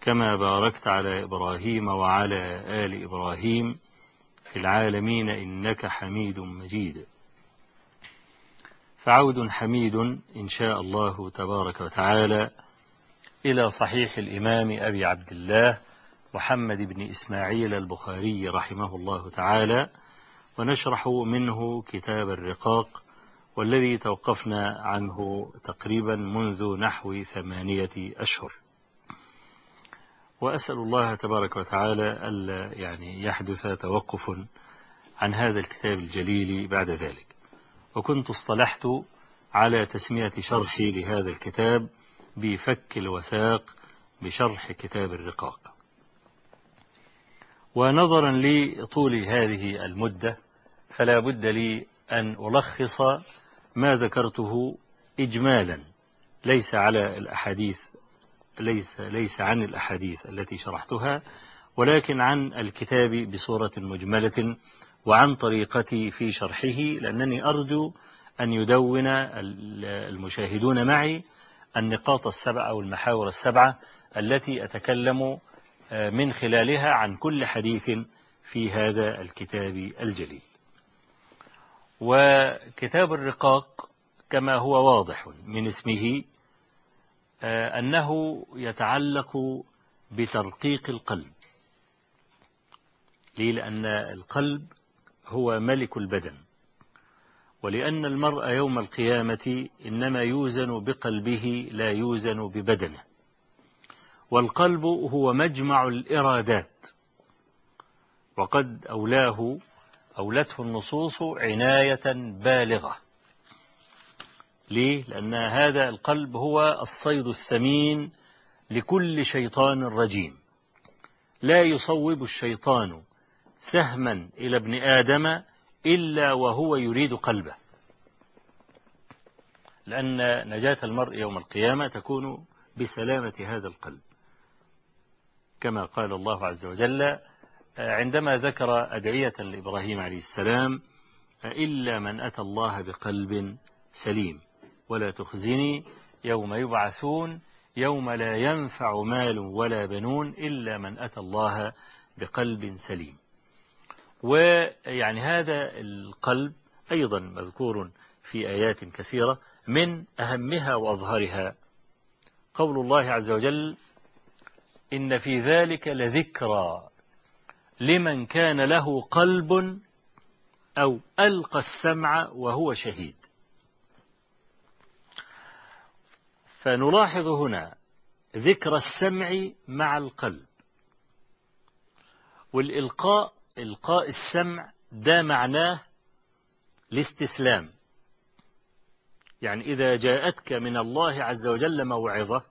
كما باركت على إبراهيم وعلى آل إبراهيم في العالمين إنك حميد مجيد. فعود حميد إن شاء الله تبارك وتعالى إلى صحيح الإمام أبي عبد الله محمد بن إسماعيل البخاري رحمه الله تعالى ونشرح منه كتاب الرقاق والذي توقفنا عنه تقريبا منذ نحو ثمانية أشهر. وأسأل الله تبارك وتعالى ألا يعني يحدث توقف عن هذا الكتاب الجليل بعد ذلك. وكنت اصطلحت على تسمية شرحي لهذا الكتاب بفك الوثاق بشرح كتاب الرقاق. ونظرا لطول هذه المدة فلا بد لي أن ألخص ما ذكرته إجمالا ليس على الأحاديث ليس, ليس عن الأحاديث التي شرحتها ولكن عن الكتاب بصورة مجملة وعن طريقتي في شرحه لأنني أرجو أن يدون المشاهدون معي النقاط السبعة أو المحاور السبعة التي أتكلم من خلالها عن كل حديث في هذا الكتاب الجليل. وكتاب الرقاق كما هو واضح من اسمه أنه يتعلق بترقيق القلب. ليه؟ لأن القلب هو ملك البدن. ولأن المرء يوم القيامة إنما يوزن بقلبه لا يوزن ببدنه. والقلب هو مجمع الإرادات. وقد أولاه أولته النصوص عناية بالغة. ليه؟ لأن هذا القلب هو الصيد الثمين لكل شيطان رجيم. لا يصوب الشيطان سهما إلى ابن آدم إلا وهو يريد قلبه. لأن نجاة المرء يوم القيامة تكون بسلامة هذا القلب. كما قال الله عز وجل عندما ذكر أدعية لإبراهيم عليه السلام إلا من أتى الله بقلب سليم. ولا تخزني يوم يبعثون يوم لا ينفع مال ولا بنون إلا من أتى الله بقلب سليم. ويعني هذا القلب أيضا مذكور في آيات كثيرة من أهمها وأظهرها. قول الله عز وجل إن في ذلك لذكرى لمن كان له قلب أو ألقى السمع وهو شهيد. فنلاحظ هنا ذكر السمع مع القلب. والإلقاء إلقاء السمع ده معناه الاستسلام. يعني إذا جاءتك من الله عز وجل موعظة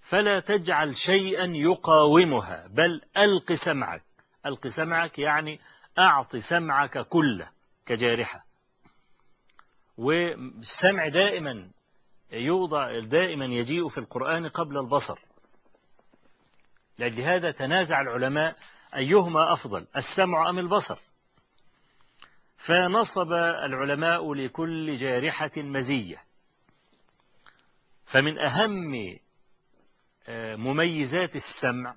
فلا تجعل شيئا يقاومها بل ألق سمعك. ألق سمعك يعني أعط سمعك كله كجارحة. والسمع دائما يوضع دائما يجيء في القرآن قبل البصر. لأجل هذا تنازع العلماء أيهما أفضل السمع أم البصر؟ فنصب العلماء لكل جارحة مزية. فمن أهم مميزات السمع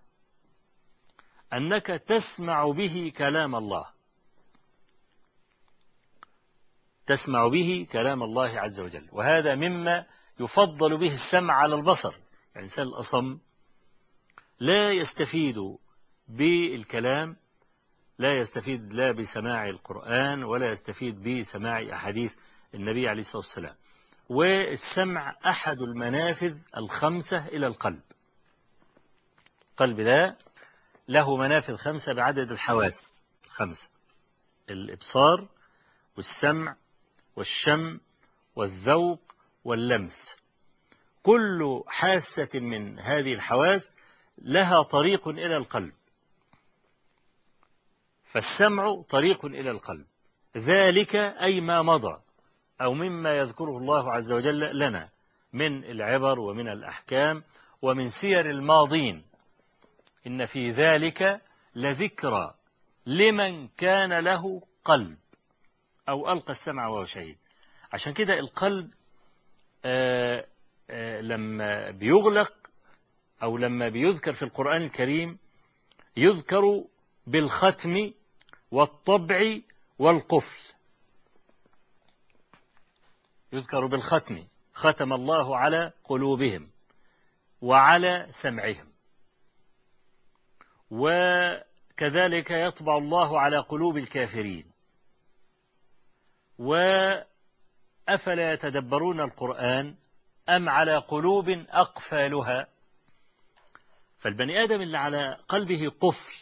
أنك تسمع به كلام الله. تسمع به كلام الله عز وجل. وهذا مما يفضل به السمع على البصر. يعني الإنسان الأصم لا يستفيد بالكلام لا يستفيد لا بسماع القرآن ولا يستفيد بسماع أحاديث النبي عليه الصلاة والسلام. والسمع أحد المنافذ الخمسة إلى القلب. القلب ده له منافذ خمسة بعدد الحواس. الخمسة. الإبصار والسمع والشم والذوق واللمس. كل حاسة من هذه الحواس لها طريق إلى القلب. فالسمع طريق إلى القلب. ذلك أي ما مضى أو مما يذكره الله عز وجل لنا من العبر ومن الأحكام ومن سير الماضين. إن في ذلك لذكرى لمن كان له قلب أو ألقى السمع وهو شهيد. عشان كده القلب لما بيغلق أو لما بيذكر في القرآن الكريم يذكر بالختم والطبع والقفل. يذكر بالختم. ختم الله على قلوبهم وعلى سمعهم. وكذلك يطبع الله على قلوب الكافرين. وأفلا يتدبرون القرآن أم على قلوب أقفالها؟ فالبني آدم اللي على قلبه قفل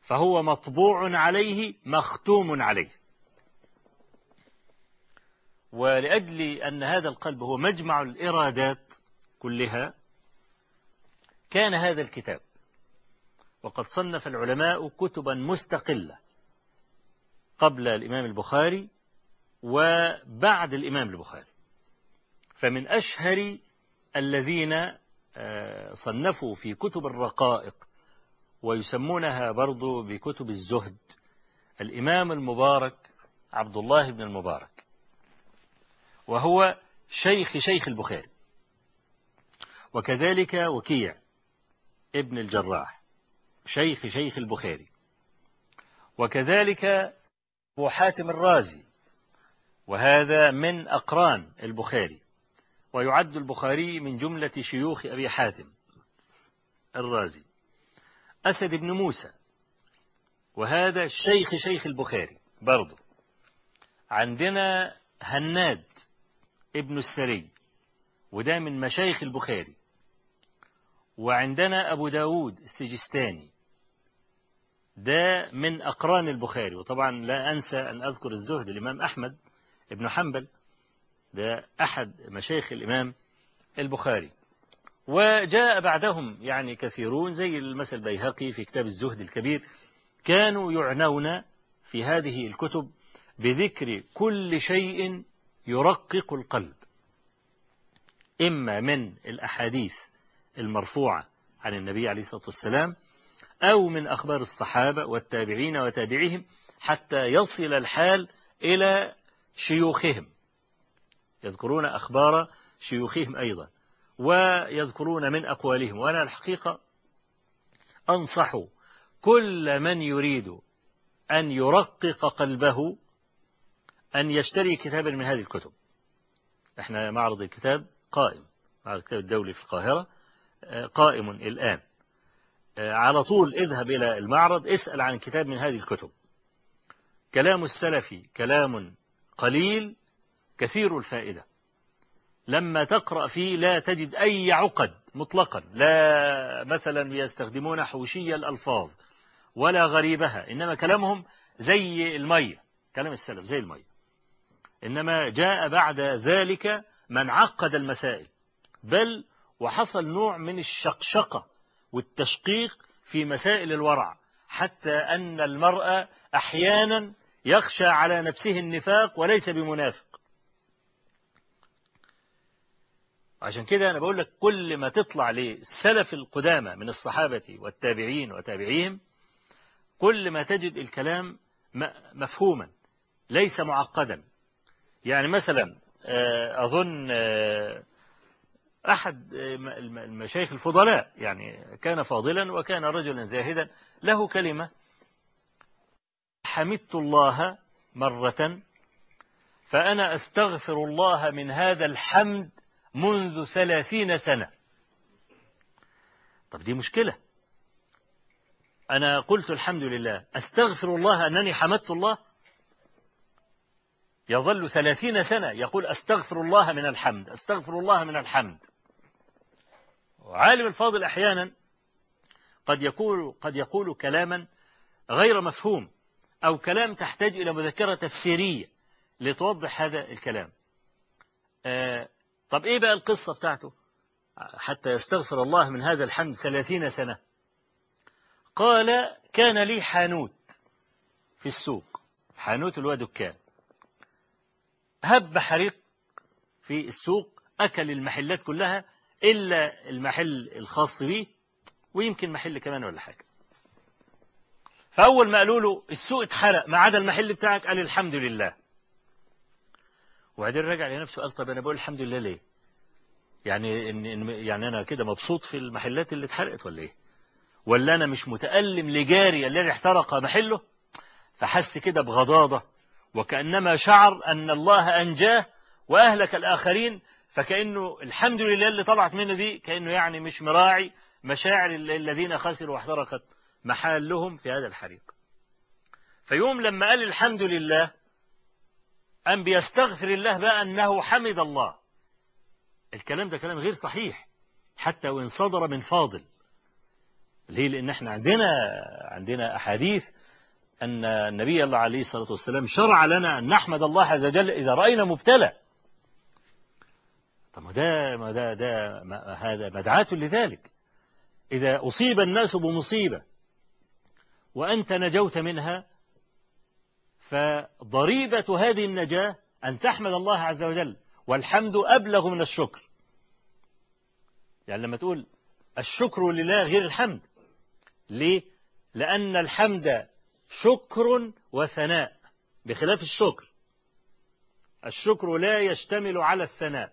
فهو مطبوع عليه مختوم عليه. ولأجل أن هذا القلب هو مجمع الإرادات كلها كان هذا الكتاب. وقد صنف العلماء كتبا مستقلة قبل الإمام البخاري وبعد الإمام البخاري. فمن أشهر الذين صنفوا في كتب الرقائق ويسمونها برضو بكتب الزهد الإمام المبارك عبد الله بن المبارك وهو شيخ شيخ البخاري وكذلك وكيع ابن الجراح شيخ شيخ البخاري وكذلك أبو حاتم الرازي وهذا من أقران البخاري ويعد البخاري من جملة شيوخ أبي حاتم الرازي. أسد بن موسى وهذا شيخ شيخ البخاري برضه عندنا هناد ابن السري وده من مشايخ البخاري. وعندنا أبو داود السجستاني ده من أقران البخاري. وطبعا لا أنسى أن أذكر الزهد الإمام أحمد ابن حنبل ده أحد مشايخ الإمام البخاري. وجاء بعدهم يعني كثيرون زي المثل البيهقي في كتاب الزهد الكبير كانوا يعنون في هذه الكتب بذكر كل شيء يرقق القلب إما من الأحاديث المرفوعة عن النبي عليه الصلاة والسلام أو من أخبار الصحابة والتابعين وتابعيهم حتى يصل الحال إلى شيوخهم. يذكرون أخبار شيوخهم أيضا ويذكرون من أقوالهم. وأنا الحقيقة أنصح كل من يريد أن يرقق قلبه أن يشتري كتابا من هذه الكتب. إحنا معرض الكتاب قائم معرض الكتاب الدولي في القاهرة قائم الآن. على طول اذهب إلى المعرض اسأل عن كتاب من هذه الكتب. كلام السلف كلام قليل كثير الفائدة. لما تقرأ فيه لا تجد أي عقد مطلقا. لا مثلا يستخدمون حوشي الألفاظ ولا غريبها إنما كلامهم زي المية كلام السلف زي المية. إنما جاء بعد ذلك من عقد المسائل. بل وحصل نوع من الشقشقة والتشقيق في مسائل الورع حتى أن المرأة أحيانا يخشى على نفسه النفاق وليس بمنافق. عشان كده أنا بقول لك كل ما تطلع للسلف القدامى من الصحابة والتابعين وتابعيهم كل ما تجد الكلام مفهوما ليس معقدا. يعني مثلا أظن أحد المشايخ الفضلاء يعني كان فاضلا وكان رجلا زاهدا له كلمة حمدت الله مرة فأنا أستغفر الله من هذا الحمد منذ ثلاثين سنة. طب دي مشكلة. أنا قلت الحمد لله أستغفر الله أنني حمدت الله؟ يظل ثلاثين سنة يقول أستغفر الله من الحمد أستغفر الله من الحمد. وعالم الفاضل أحيانا قد يقول, قد يقول كلاما غير مفهوم. أو كلام تحتاج إلى مذكرة تفسيرية لتوضح هذا الكلام. آه طب إيه بقى القصة بتاعته؟ حتى يستغفر الله من هذا الحمد ثلاثين سنة. قال كان لي حانوت في السوق حانوت اللي هو دكان. هب حريق في السوق أكل المحلات كلها إلا المحل الخاص به ويمكن محل كمان ولا حاجة. فأول ما قالوا له السوق اتحرق ما عدا المحل بتاعك قال الحمد لله وبعدين رجع لنفسه قال طب أنا بقول الحمد لله ليه؟ يعني إن يعني أنا كده مبسوط في المحلات اللي اتحرقت ولا إيه؟ ولا أنا مش متألم لجاري الذي احترق محله؟ فحس كده بغضاضة وكأنما شعر أن الله أنجاه وأهلك الآخرين فكأنه الحمد لله اللي طلعت منه دي كأنه يعني مش مراعي مشاعر الذين خسروا واحترقت. محلهم في هذا الحريق. فيوم لما قال الحمد لله أن بيستغفر الله بقى أنه حمد الله. الكلام ده كلام غير صحيح حتى وإن صدر من فاضل. ليه؟ لأن إحنا عندنا عندنا أحاديث أن النبي الله عليه الصلاة والسلام شرع لنا أن نحمد الله عز وجل إذا رأينا مبتلى. طب ده ما ده ده هذا مدعاة لذلك. إذا أصيب الناس بمصيبة وأنت نجوت منها فضريبة هذه النجاة أن تحمد الله عز وجل والحمد أبلغ من الشكر. يعني لما تقول الشكر لله غير الحمد ليه؟ لأن الحمد شكر وثناء بخلاف الشكر. الشكر لا يشتمل على الثناء.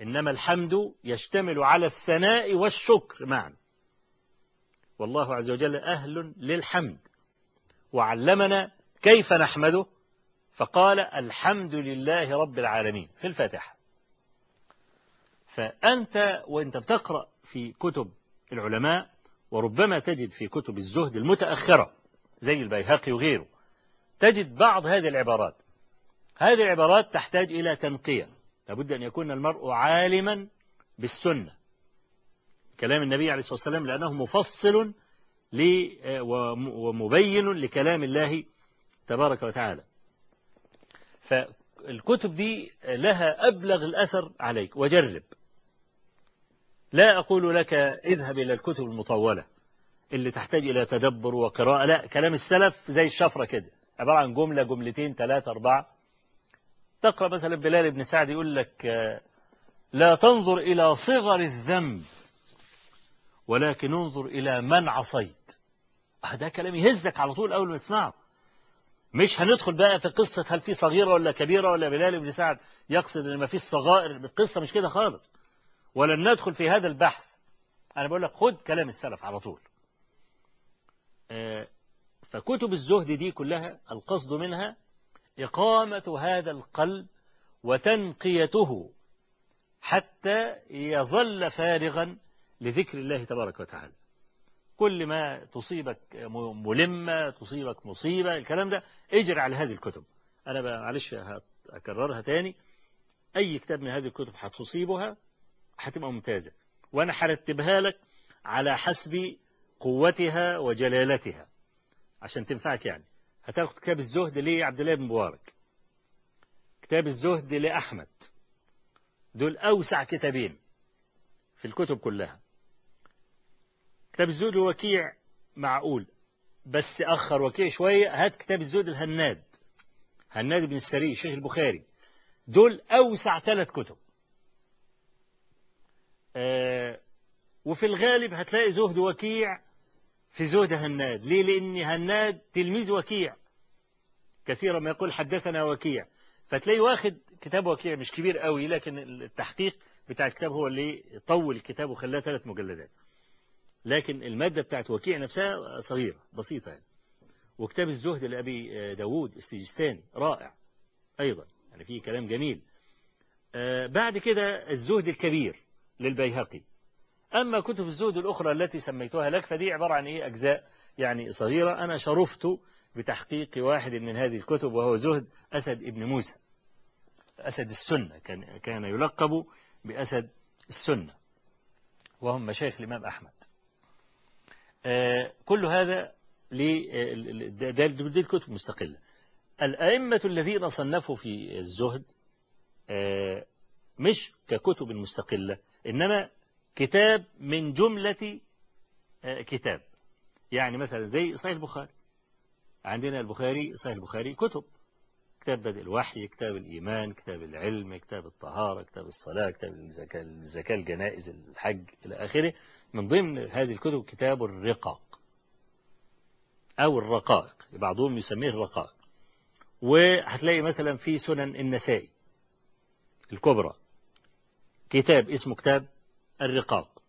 إنما الحمد يشتمل على الثناء والشكر معا. والله عز وجل أهل للحمد. وعلمنا كيف نحمده فقال الحمد لله رب العالمين في الفاتحة. فأنت وأنت بتقرأ في كتب العلماء وربما تجد في كتب الزهد المتأخرة زي البيهقي وغيره تجد بعض هذه العبارات. هذه العبارات تحتاج إلى تنقية. لابد أن يكون المرء عالما بالسنة. كلام النبي عليه الصلاة والسلام لأنه مفصل ومبين لكلام الله تبارك وتعالى. فالكتب دي لها أبلغ الأثر عليك. وجرب. لا أقول لك اذهب إلى الكتب المطولة اللي تحتاج إلى تدبر وقراءة. لا كلام السلف زي الشفرة كده. عبارة عن جملة جملتين ثلاثة أربعة. تقرأ مثلا بلال بن سعد يقول لك لا تنظر إلى صغر الذنب ولكن انظر إلى من عصيت. ده كلام يهزك على طول أول ما تسمعه. مش هندخل بقى في قصة هل في صغيرة ولا كبيرة ولا بلال بن سعد يقصد إن ما فيش صغائر. القصة مش كده خالص. ولن ندخل في هذا البحث. أنا بقول لك خد كلام السلف على طول. فكتب الزهد دي كلها القصد منها إقامة هذا القلب وتنقيته حتى يظل فارغا لذكر الله تبارك وتعالى. كل ما تصيبك ملمة تصيبك مصيبة الكلام ده اجري على هذه الكتب. أنا معلش أكررها تاني. أي كتاب من هذه الكتب هتصيبها هتبقى ممتازة. وأنا هرتبها لك على حسب قوتها وجلالتها. عشان تنفعك يعني. هتاخد كتاب الزهد لعبد الله بن مبارك. كتاب الزهد لأحمد. دول أوسع كتابين في الكتب كلها. كتاب الزهد وكيع معقول بس أخر وكيع شوية هات كتاب الزهد الهناد هناد بن السري شيخ البخاري. دول أوسع ثلاث كتب. آه وفي الغالب هتلاقي زهد وكيع في زهد هناد. ليه؟ لأن هناد تلميذ وكيع. كثيرا ما يقول حدثنا وكيع. فتلاقي واخد كتاب وكيع مش كبير قوي لكن التحقيق بتاع الكتاب هو اللي طول الكتاب وخلاه ثلاث مجلدات. لكن المادة بتاعت وكيع نفسها صغيرة بسيطة يعني. وكتاب الزهد لأبي داود السجستاني رائع أيضا يعني فيه كلام جميل. آه بعد كده الزهد الكبير للبيهقي. أما كتب الزهد الأخرى التي سميتها لك فدي عبارة عن إيه؟ أجزاء يعني صغيرة. أنا شرفت بتحقيق واحد من هذه الكتب وهو زهد أسد ابن موسى. أسد السنة كان كان يلقب بأسد السنة وهم مشايخ الإمام أحمد. آه، كل هذا دي الكتب مستقلة الأئمة الذين صنفوا في الزهد آه، مش ككتب مستقلة إنما كتاب من جملة آه، كتاب. يعني مثلا زي صحيح البخاري. عندنا البخاري صحيح البخاري كتب. كتاب بدء الوحي كتاب الإيمان كتاب العلم كتاب الطهارة كتاب الصلاة كتاب الزكاة, الزكاة الجنائز الحج إلى آخره. من ضمن هذه الكتب كتاب الرقاق أو الرقائق بعضهم يسميه الرقائق. وهتلاقي مثلا في سنن النسائي الكبرى كتاب اسمه كتاب الرقاق.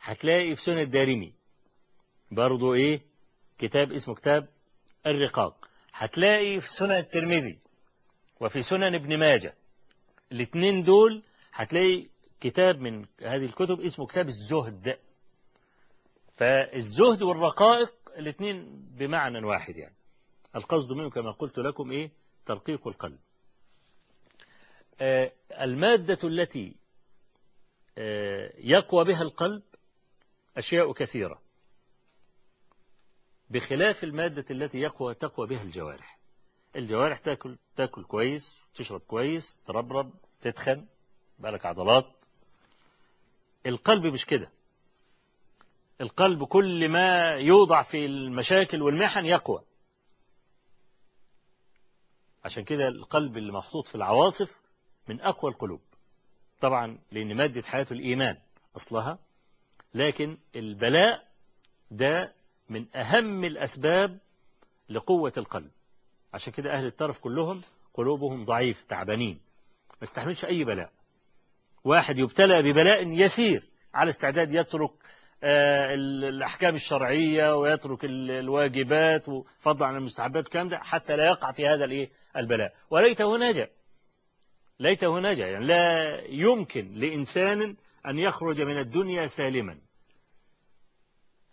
هتلاقي في سنن الدارمي برضو إيه؟ كتاب اسمه كتاب الرقاق. هتلاقي في سنن الترمذي وفي سنن ابن ماجه الاثنين دول هتلاقي كتاب من هذه الكتب اسمه كتاب الزهد. فالزهد والرقائق الاثنين بمعنى واحد يعني. القصد منه كما قلت لكم إيه؟ ترقيق القلب. آه المادة التي آه يقوى بها القلب أشياء كثيرة بخلاف المادة التي يقوى تقوى بها الجوارح. الجوارح تاكل تاكل كويس تشرب كويس تربرب تتخن بالك عضلات. القلب مش كده. القلب كل ما يوضع في المشاكل والمحن يقوى. عشان كده القلب اللي محطوط في العواصف من أقوى القلوب. طبعا لأن مادة حياته الإيمان أصلها لكن البلاء ده من أهم الأسباب لقوة القلب. عشان كده أهل الطرف كلهم قلوبهم ضعيف تعبانين. ما استحملش أي بلاء. واحد يبتلى ببلاء يسير على استعداد يترك الأحكام الشرعية ويترك الواجبات وفضل عن المستحبات والكلام ده حتى لا يقع في هذا الإيه؟ البلاء. وليته نجا ليته نجا يعني لا يمكن لإنسان أن يخرج من الدنيا سالما.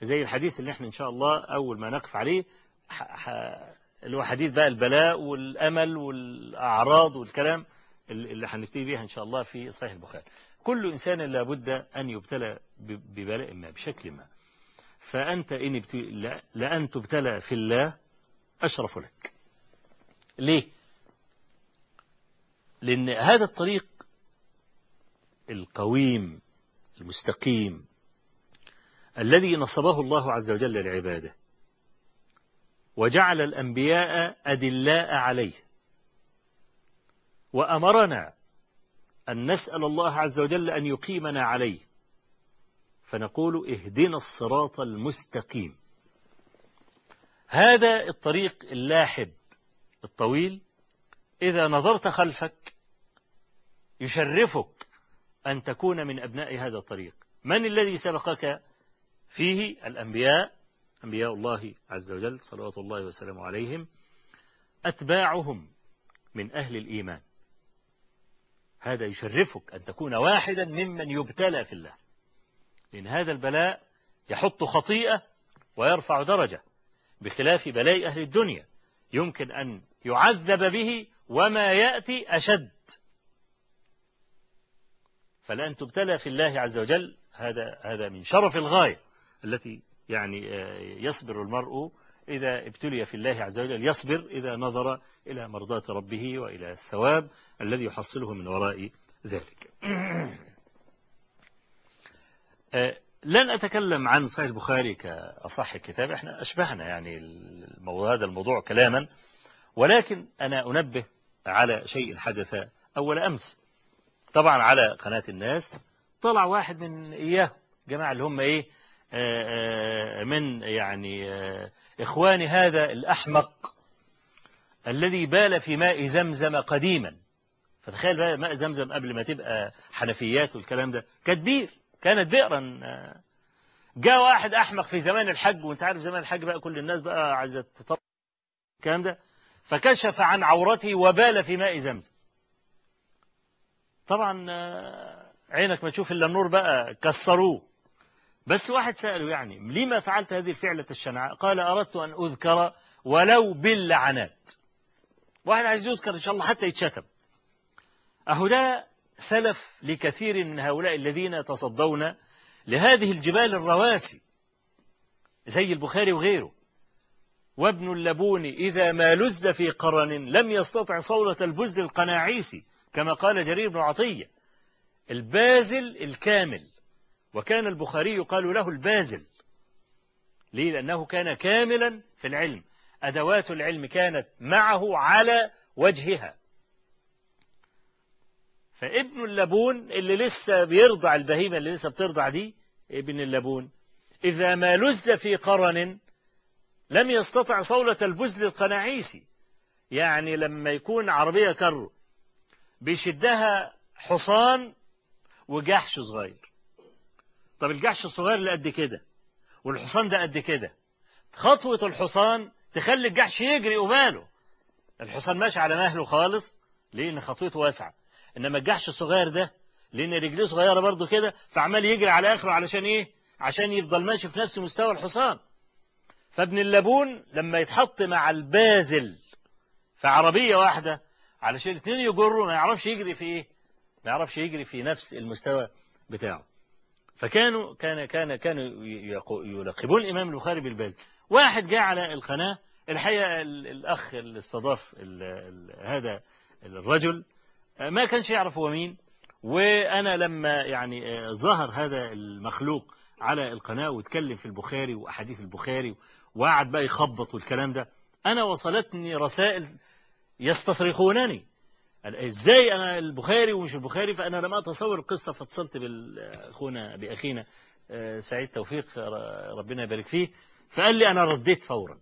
زي الحديث اللي إحنا إن شاء الله أول ما نقف عليه اللي هو حديث بقى البلاء والأمل والأعراض والكلام اللي هنبتدي بيها إن شاء الله في صحيح البخاري. كل إنسان لابد أن يبتلى ببلاء ما بشكل ما. فأنت إن لأن تبتلى في الله أشرف لك. ليه؟ لأن هذا الطريق القويم المستقيم الذي نصبه الله عز وجل لعباده وجعل الأنبياء أدلاء عليه وأمرنا أن نسأل الله عز وجل أن يقيمنا عليه. فنقول اهدنا الصراط المستقيم. هذا الطريق اللاحب الطويل. إذا نظرت خلفك يشرفك أن تكون من أبناء هذا الطريق. من الذي سبقك فيه؟ الأنبياء. أنبياء الله عز وجل صلوات الله وسلامه عليهم. أتباعهم من أهل الإيمان. هذا يشرفك أن تكون واحدا ممن يبتلى في الله. لأن هذا البلاء يحط خطيئة ويرفع درجة. بخلاف بلاء أهل الدنيا يمكن أن يعذب به وما يأتي أشد. فلأن تبتلى في الله عز وجل هذا هذا من شرف الغاية التي يعني آه، يصبر المرء إذا ابتلي في الله عز وجل يصبر إذا نظر إلى مرضاة ربه وإلى الثواب الذي يحصله من وراء ذلك. آه، لن أتكلم عن صحيح البخاري كأصح كتاب إحنا أشبهنا يعني الموضوع هذا الموضوع كلاما ولكن أنا أنبه على شيء حدث أول أمس. طبعا على قناة الناس طلع واحد من إياه جماعة اللي هم إيه؟ من يعني إخوان هذا الأحمق الذي بال في ماء زمزم قديما. فتخيل بقى ماء زمزم قبل ما تبقى حنفيات والكلام ده. كانت بير كانت بئرا جاء واحد أحمق في زمان الحج وأنت عارف زمان الحج بقى كل الناس بقى عايزة تطلع الكلام ده. فكشف عن عورته وبال في ماء زمزم. طبعا عينك ما تشوف إلا النور بقى كسروه. بس واحد سأله يعني لما فعلت هذه الفعلة الشنعاء قال أردت أن أذكر ولو باللعنات. واحد عايز يذكر إن شاء الله حتى يتشتم. أهو ده سلف لكثير من هؤلاء الذين يتصدون لهذه الجبال الرواسي زي البخاري وغيره. وابن اللبون إذا ما لز في قرن لم يستطع صولة البزل القناعيسي كما قال جرير بن عطية البازل الكامل. وكان البخاري يقال له البازل. ليه؟ لأنه كان كاملا في العلم. أدوات العلم كانت معه على وجهها. فابن اللبون اللي لسه بيرضع البهيمة اللي لسه بترضع دي ابن اللبون إذا ما لز في قرن لم يستطع صولة البزل القناعيسي. يعني لما يكون عربية كرو بيشدها حصان وجحش صغير. طب الجحش الصغير اللي قد كده والحصان ده قد كده خطوة الحصان تخلي الجحش يجري قباله الحصان ماشي على مهله خالص لأن خطوته واسعة. إنما الجحش الصغير ده لأن رجليه صغيرة برضه كده فعمال يجري على آخره علشان إيه؟ عشان يفضل ماشي في نفس مستوى الحصان. فابن اللبون لما يتحط مع البازل في عربية واحدة علشان الاثنين يجروا ما يعرفش يجري في إيه؟ ما يعرفش يجري في نفس المستوى بتاعه. فكانوا كان كان كانوا يلقبون الإمام البخاري بالبازل واحد جاء على القناة الحقيقة الأخ اللي استضاف هذا الرجل ما كانش يعرف هو مين. وأنا لما يعني ظهر هذا المخلوق على القناة واتكلم في البخاري وأحاديث البخاري وقعد بقى يخبط والكلام ده أنا وصلتني رسائل يستصرخونني إزاي أنا البخاري ومش البخاري فأنا لم أتصور القصة فاتصلت باخونا بأخينا سعيد توفيق ربنا يبارك فيه فقال لي أنا رديت فورا.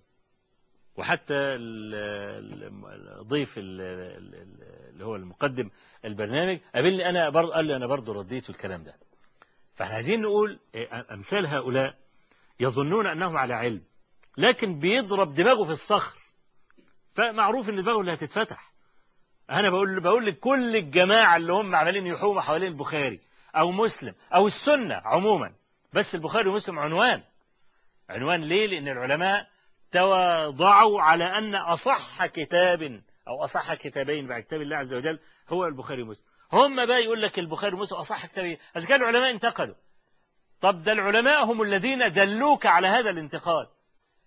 وحتى الضيف اللي هو المقدم البرنامج قابلني أنا برضه قال لي أنا برضه رديت الكلام ده. فاحنا عايزين نقول أمثال هؤلاء يظنون أنهم على علم لكن بيضرب دماغه في الصخر فمعروف إن دماغه اللي هتتفتح أنا بقول بقول لكل الجماعة اللي هم عمالين يحوموا حوالين البخاري أو مسلم أو السنة عموما بس البخاري ومسلم عنوان. عنوان ليه؟ لأن العلماء تواضعوا على أن أصح كتاب أو أصح كتابين بعد كتاب الله عز وجل هو البخاري ومسلم. هم بقى يقول لك البخاري ومسلم أصح كتابين. إذا كان العلماء انتقلوا طب ده العلماء هم الذين دلوك على هذا الانتقاد.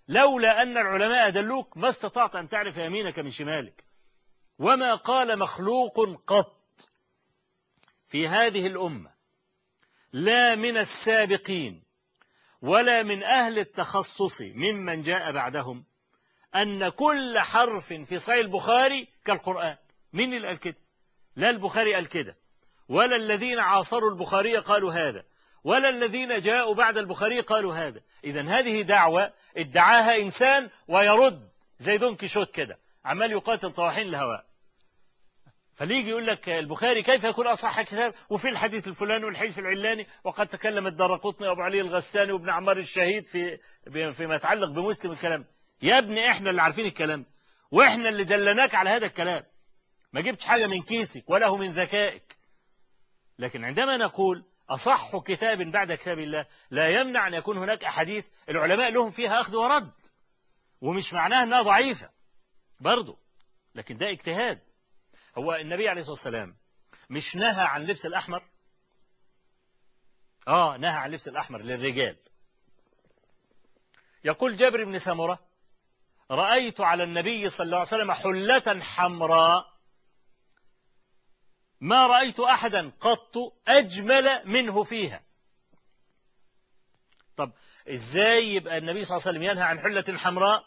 لولا أن العلماء دلوك ما استطعت أن تعرف يمينك من شمالك. وما قال مخلوق قط في هذه الأمة. لا من السابقين ولا من أهل التخصص ممن جاء بعدهم أن كل حرف في صحيح البخاري كالقرآن. مين اللي قال كده؟ لا البخاري قال كده. ولا الذين عاصروا البخاري قالوا هذا. ولا الذين جاءوا بعد البخاري قالوا هذا. إذا هذه دعوى ادعاها إنسان ويرد زي دون كيشوت كده. عمال يقاتل طواحين الهواء فليجي يقول لك البخاري كيف يكون أصح كتاب؟ وفي الحديث الفلاني والحديث العلاني وقد تكلم الدرقطني وابو علي الغساني وابن عمار الشهيد في فيما يتعلق بمسلم الكلام. يا ابني إحنا اللي عارفين الكلام وإحنا اللي دلناك على هذا الكلام. ما جبتش حاجة من كيسك ولا هو من ذكائك. لكن عندما نقول أصح كتاب بعد كتاب الله لا يمنع أن يكون هناك أحاديث العلماء لهم فيها أخذ ورد ومش معناها أنها ضعيفة برضه لكن ده اجتهاد. هو النبي عليه الصلاة والسلام مش نهى عن لبس الأحمر؟ آه نهى عن لبس الأحمر للرجال. يقول جابر بن سمرة رأيت على النبي صلى الله عليه وسلم حلة حمراء. ما رأيت أحدا قط أجمل منه فيها. طب إزاي يبقى النبي صلى الله عليه وسلم ينهى عن حلة حمراء؟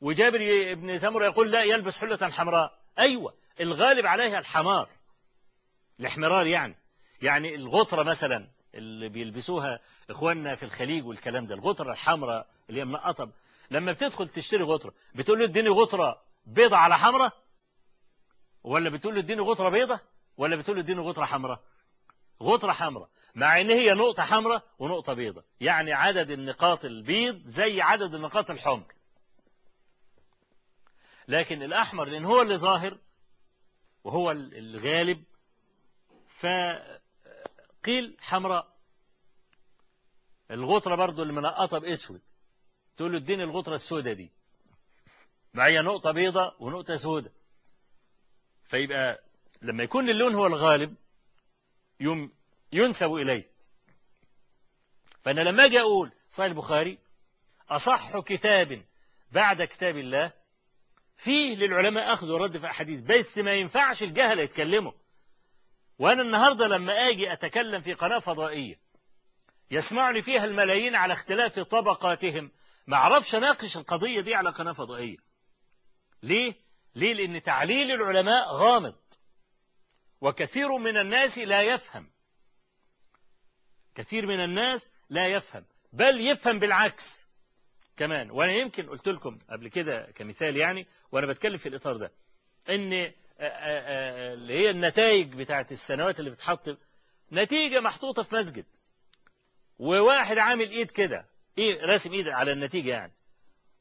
وجابر بن سمرة يقول لا يلبس حلة حمراء. أيوة الغالب عليها الحمار الاحمرار يعني. يعني الغطرة مثلا اللي بيلبسوها إخواننا في الخليج والكلام ده الغطرة الحمراء اللي هي منقطة لما بتدخل تشتري غطرة بتقول له اديني غطرة بيضة على حمراء؟ ولا بتقول له اديني غطرة بيضة؟ ولا بتقول له اديني غطرة حمراء؟ غطرة حمراء مع إن هي نقطة حمراء ونقطة بيضة. يعني عدد النقاط البيض زي عدد النقاط الحمر. لكن الأحمر لأن هو اللي ظاهر وهو الغالب فقيل حمراء. الغطرة برضو اللي منقطة بأسود. تقول له اديني الغطرة السوداء دي. معايا نقطة بيضة ونقطة سوداء فيبقى لما يكون اللون هو الغالب يوم ينسب إليه. فأنا لما أجي أقول صحيح البخاري أصح كتاب بعد كتاب الله فيه للعلماء أخذ ورد في أحاديث بس ما ينفعش الجهل يتكلموا وأنا النهاردة لما أجي أتكلم في قناة فضائية يسمعني فيها الملايين على اختلاف طبقاتهم. ما أعرفش أناقش القضية دي على قناة فضائية. ليه؟ ليه؟ لأن تعليل العلماء غامض. وكثير من الناس لا يفهم. كثير من الناس لا يفهم. بل يفهم بالعكس. كمان. وأنا يمكن قلت لكم قبل كده كمثال يعني وأنا بتكلم في الإطار ده إن اللي هي النتائج بتاعت السنوات اللي بتحط نتيجة محطوطة في مسجد. وواحد عامل إيد كده إيه راسم إيد على النتيجة يعني.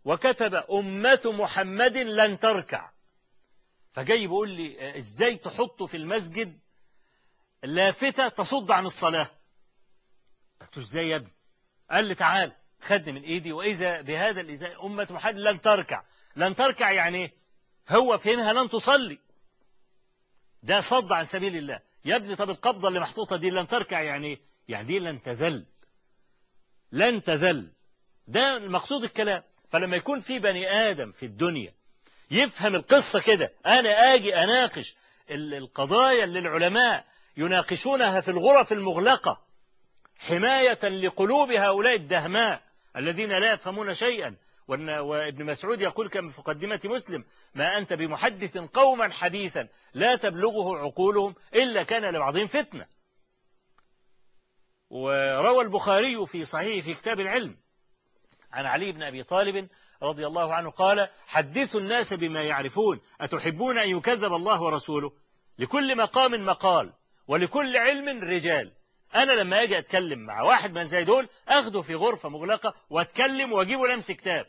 وكتب أمة محمد لن تركع. فجاي بيقول لي إزاي تحطه في المسجد لافتة تصد عن الصلاة؟ قلت له إزاي يا ابني؟ قال لي تعال. خدني من ايدي وإذا بهذا الإزاء أمة محمد لن تركع. لن تركع يعني هو فهمها لن تصلي. ده صد عن سبيل الله. يا ابني طب القبضة اللي محطوطة دي لن تركع يعني يعني دي لن تذل لن تذل ده المقصود الكلام. فلما يكون في بني آدم في الدنيا يفهم القصة كده أنا آجي أناقش القضايا اللي العلماء يناقشونها في الغرف المغلقة حماية لقلوب هؤلاء الدهماء. الذين لا يفهمون شيئا. وابن مسعود يقول كما في مقدمة مسلم ما أنت بمحدث قوما حديثا لا تبلغه عقولهم إلا كان لبعضهم فتنة. وروى البخاري في صحيح في كتاب العلم عن علي بن أبي طالب رضي الله عنه قال حدثوا الناس بما يعرفون أتحبون أن يكذب الله ورسوله؟ لكل مقام مقال ولكل علم رجال. أنا لما أجي أتكلم مع واحد من زي دول أخده في غرفة مغلقة وأتكلم وأجيبه لمس كتاب.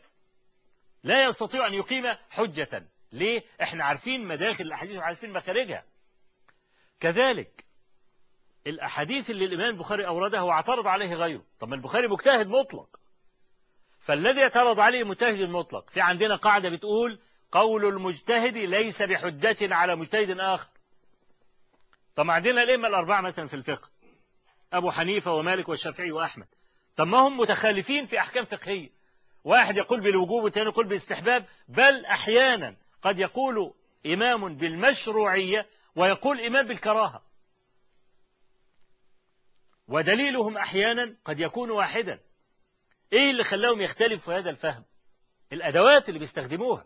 لا يستطيع أن يقيم حجة. ليه؟ إحنا عارفين مداخل الأحاديث وعارفين مخارجها. كذلك الأحاديث اللي الإمام البخاري أوردها واعترض عليه غيره. طب ما البخاري مجتهد مطلق. فالذي يعترض عليه مجتهد مطلق. في عندنا قاعدة بتقول قول المجتهد ليس بحجة على مجتهد آخر. طب عندنا الأئمة الأربعة مثلا في الفقه. أبو حنيفة ومالك والشافعي وأحمد. طب ما هم متخالفين في أحكام فقهية. واحد يقول بالوجوب والثاني يقول بالاستحباب بل أحيانا قد يقول إمام بالمشروعية ويقول إمام بالكراهة. ودليلهم أحيانا قد يكون واحدا. إيه اللي خلاهم يختلفوا في هذا الفهم؟ الأدوات اللي بيستخدموها.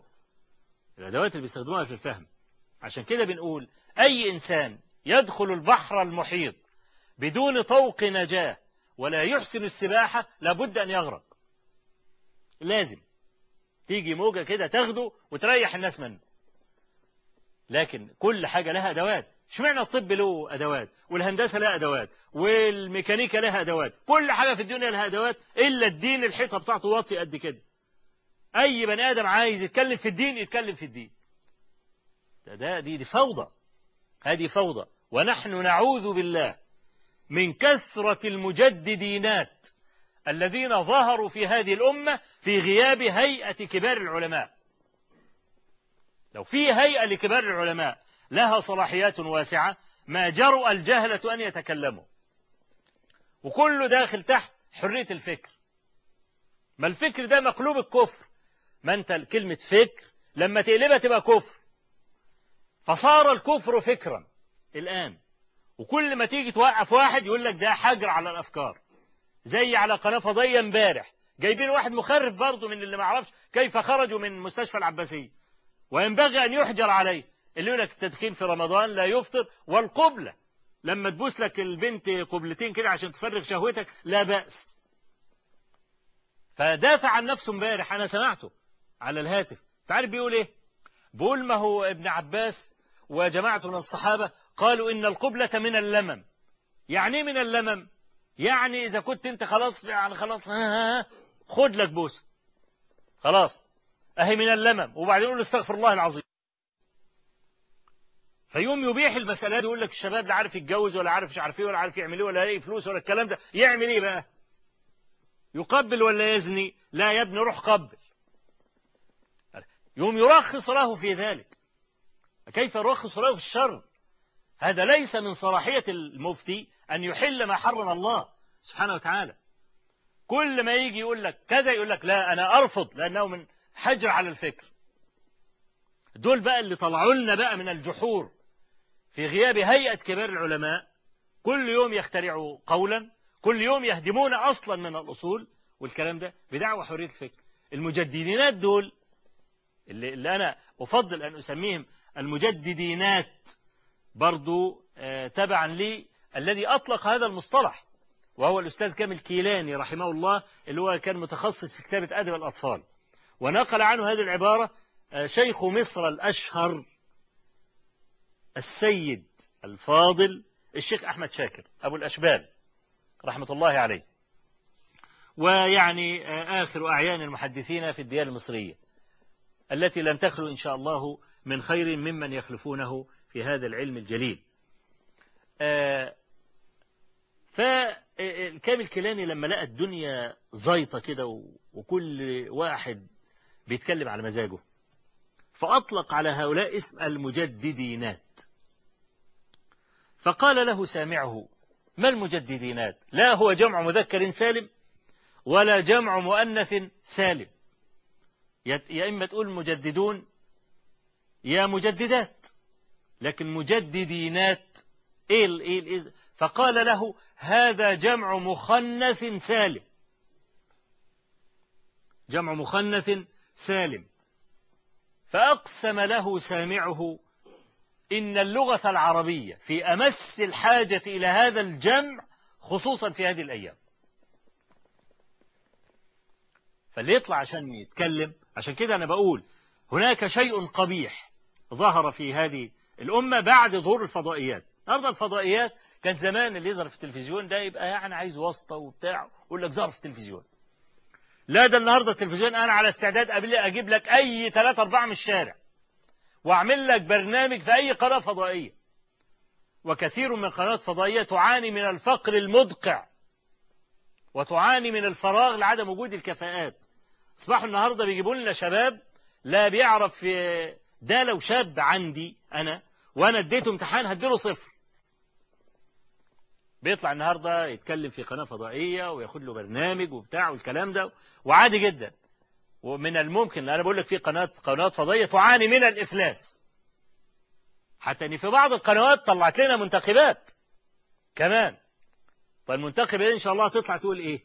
الأدوات اللي بيستخدموها في الفهم. عشان كده بنقول أي إنسان يدخل البحر المحيط بدون طوق نجاة. ولا يحسن السباحة لابد أن يغرق. لازم. تيجي موجة كده تاخده وتريح الناس منه. لكن كل حاجة لها أدوات. اشمعنى الطب له أدوات؟ والهندسة لها أدوات. والميكانيكا لها أدوات. كل حاجة في الدنيا لها أدوات إلا الدين الحيطة بتاعته واطي قد كده. أي بني آدم عايز يتكلم في الدين يتكلم في الدين. ده, ده دي, دي فوضى. هذه فوضى. ونحن نعوذ بالله من كثرة المجددينات الذين ظهروا في هذه الأمة في غياب هيئة كبار العلماء. لو في هيئة لكبار العلماء لها صلاحيات واسعة ما جرؤ الجهلة أن يتكلموا. وكله داخل تحت حرية الفكر. ما الفكر ده مقلوب الكفر. ما أنت كلمة فكر لما تقلبها تبقى كفر. فصار الكفر فكرا الآن. وكل ما تيجي توقف واحد يقول لك ده حجر على الأفكار. زي على قناة فضائية امبارح. جايبين واحد مخرف برضه من اللي ما عرفش كيف خرجوا من مستشفى العباسية. وينبغي أن يحجر عليه. اللي يقول لك التدخين في رمضان لا يفطر والقبلة. لما تبوس لك البنت قبلتين كده عشان تفرغ شهوتك لا بأس. فدافع عن نفسه امبارح. أنا سمعته على الهاتف. تعرف بيقول إيه؟ بيقول ما هو ابن عباس وجماعة من الصحابة قالوا إن القبلة من اللمم. يعني إيه من اللمم؟ يعني إذا كنت أنت خلاص يعني خلاص خد لك بوسة خلاص. أهي من اللمم. وبعدين يقول استغفر الله العظيم. فيوم يبيح المسألة يقول لك الشباب لا عارف يتجوز ولا عارف مش عارف إيه ولا عارف يعمل إيه ولا يلاقي فلوس ولا الكلام ده. يعمل إيه بقى؟ يقبل ولا يزني؟ لا يا ابني روح قبل. يوم يرخص له في ذلك. كيف يرخص له في الشر؟ هذا ليس من صلاحية المفتي أن يحل ما حرم الله سبحانه وتعالى. كل ما يجي يقول لك كذا يقول لك لا أنا أرفض لأنه من حجر على الفكر. دول بقى اللي طلعوا لنا بقى من الجحور في غياب هيئة كبار العلماء كل يوم يخترعوا قولا كل يوم يهدمون أصلا من الأصول والكلام ده بدعوة حرية الفكر. المجددينات دول اللي, اللي أنا أفضل أن أسميهم المجددينات برضو آه تبعا لي الذي أطلق هذا المصطلح وهو الأستاذ كامل كيلاني رحمه الله اللي هو كان متخصص في كتابة أدب الأطفال. ونقل عنه هذه العبارة آه شيخ مصر الأشهر السيد الفاضل الشيخ أحمد شاكر أبو الأشبال رحمة الله عليه. ويعني آخر أعيان المحدثين في الديار المصرية التي لن تخلو إن شاء الله من خير ممن يخلفونه في هذا العلم الجليل. فالكامل كيلاني لما لقى الدنيا زيطة كده وكل واحد بيتكلم على مزاجه فأطلق على هؤلاء اسم المجددينات. فقال له سامعه ما المجددينات؟ لا هو جمع مذكر سالم ولا جمع مؤنث سالم. يا إما تقول مجددون يا مجددات. لكن مجددينات إيه إيه إيه فقال له هذا جمع مخنث سالم. جمع مخنث سالم. فأقسم له سامعه إن اللغة العربية في أمس الحاجة إلى هذا الجمع خصوصا في هذه الأيام. فاللي يطلع عشان يتكلم عشان كده أنا بقول هناك شيء قبيح ظهر في هذه الأمة بعد ظهور الفضائيات. النهارده الفضائيات كان زمان اللي يظهر في التلفزيون ده يبقى يعني عايز واسطة وبتاع يقول لك ظهر في التلفزيون. لا ده النهارده التلفزيون أنا على استعداد أجيب لك أي ثلاثة أربعة من الشارع وأعمل لك برنامج في أي قناة فضائية. وكثير من القنوات الفضائية تعاني من الفقر المدقع وتعاني من الفراغ لعدم وجود الكفاءات. أصبحوا النهاردة بيجيبوا لنا شباب لا بيعرف ده لو شاب عندي أنا وأنا اديته امتحان هديله صفر. بيطلع النهاردة يتكلم في قناة فضائية وياخد له برنامج وبتاع والكلام ده وعادي جدا. ومن الممكن أنا بقول لك في قناة قنوات فضائية تعاني من الإفلاس. حتى إن في بعض القنوات طلعت لنا منتخبات كمان. فالمنتخبة إن شاء الله تطلع تقول إيه؟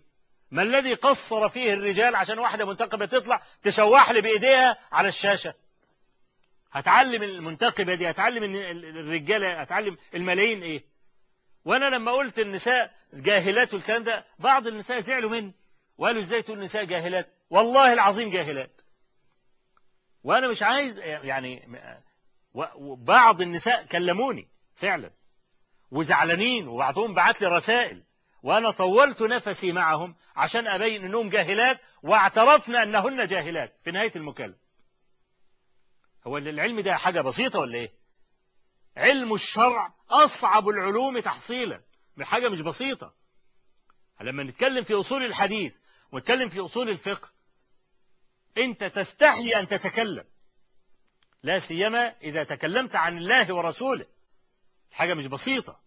ما الذي قصر فيه الرجال عشان واحدة منتخبة تطلع تشوح لي بإيديها على الشاشة؟ هتعلم المنتخبة دي هتعلم الرجالة هتعلم الملايين إيه؟ وأنا لما قلت النساء جاهلات والكلام ده بعض النساء زعلوا مني. وقالوا إزاي تقول النساء جاهلات؟ والله العظيم جاهلات. وأنا مش عايز يعني بعض النساء كلموني فعلا وزعلانين وبعضهم بعت لي رسائل. وأنا طولت نفسي معهم عشان أبين أنهم جاهلات واعترفنا أنهن جاهلات في نهاية المكالمة. هو العلم ده حاجة بسيطة ولا إيه؟ علم الشرع أصعب العلوم تحصيلا حاجة مش بسيطة. لما نتكلم في أصول الحديث ونتكلم في أصول الفقه أنت تستحي أن تتكلم لا سيما إذا تكلمت عن الله ورسوله. حاجة مش بسيطة.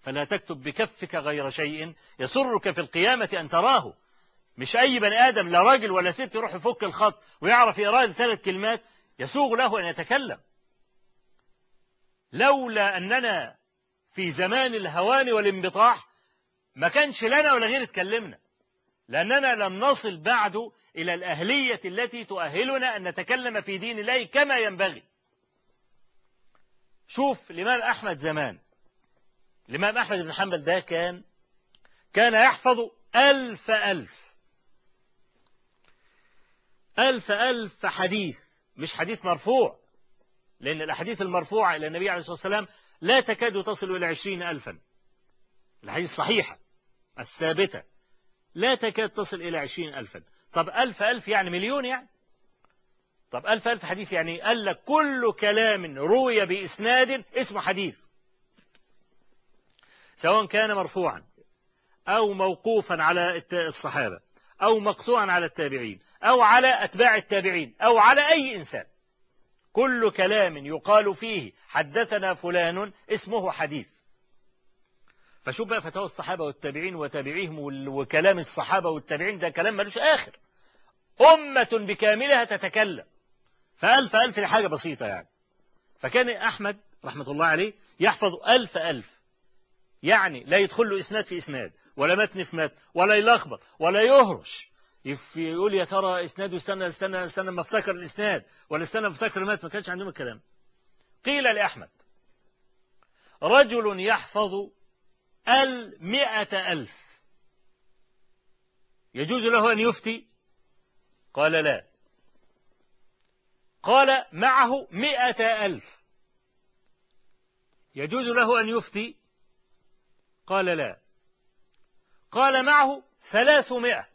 فلا تكتب بكفك غير شيء يسرك في القيامة أن تراه. مش أي بني آدم لا راجل ولا ست يروح يفك الخط ويعرف إرادة ثلاث كلمات يسوغ له أن يتكلم. لولا أننا في زمان الهوان والانبطاح ما كانش لنا ولا غير اتكلمنا. لأننا لم نصل بعد إلى الأهلية التي تؤهلنا أن نتكلم في دين الله كما ينبغي. شوف الإمام أحمد زمان. الإمام أحمد بن حنبل ده كان كان يحفظ ألف ألف. ألف ألف حديث. مش حديث مرفوع. لأن الأحاديث المرفوعة إلى النبي عليه الصلاة والسلام لا تكاد تصل إلى عشرين ألفا. الحديث الصحيحة الثابتة. لا تكاد تصل إلى عشرين ألفا. طب ألف ألف يعني مليون يعني؟ طب ألف ألف حديث يعني قال لك كل كلام روي بإسناد اسمه حديث. سواء كان مرفوعا أو موقوفا على الصحابة أو مقطوعا على التابعين أو على أتباع التابعين أو على أي إنسان. كل كلام يقال فيه حدثنا فلان اسمه حديث. فشوف بقى فتاوى الصحابة والتابعين وتابعيهم وكلام الصحابة والتابعين ده كلام ملوش آخر. أمة بكاملها تتكلم. فألف ألف لحاجة بسيطة يعني. فكان أحمد رحمة الله عليه يحفظ ألف ألف. يعني لا يدخل له إسناد في إسناد ولا متن في متن ولا يلخبط ولا يهرش. يقول يا ترى إسناد استنى استنى استنى ما افتكر الإسناد ولا استنى افتكر المتن ما كانش عندهم الكلام. قيل لأحمد رجل يحفظ المئة ألف. يجوز له أن يفتي؟ قال لا. قال معه مئة ألف. يجوز له أن يفتي؟ قال لا. قال معه ثلاثمائة.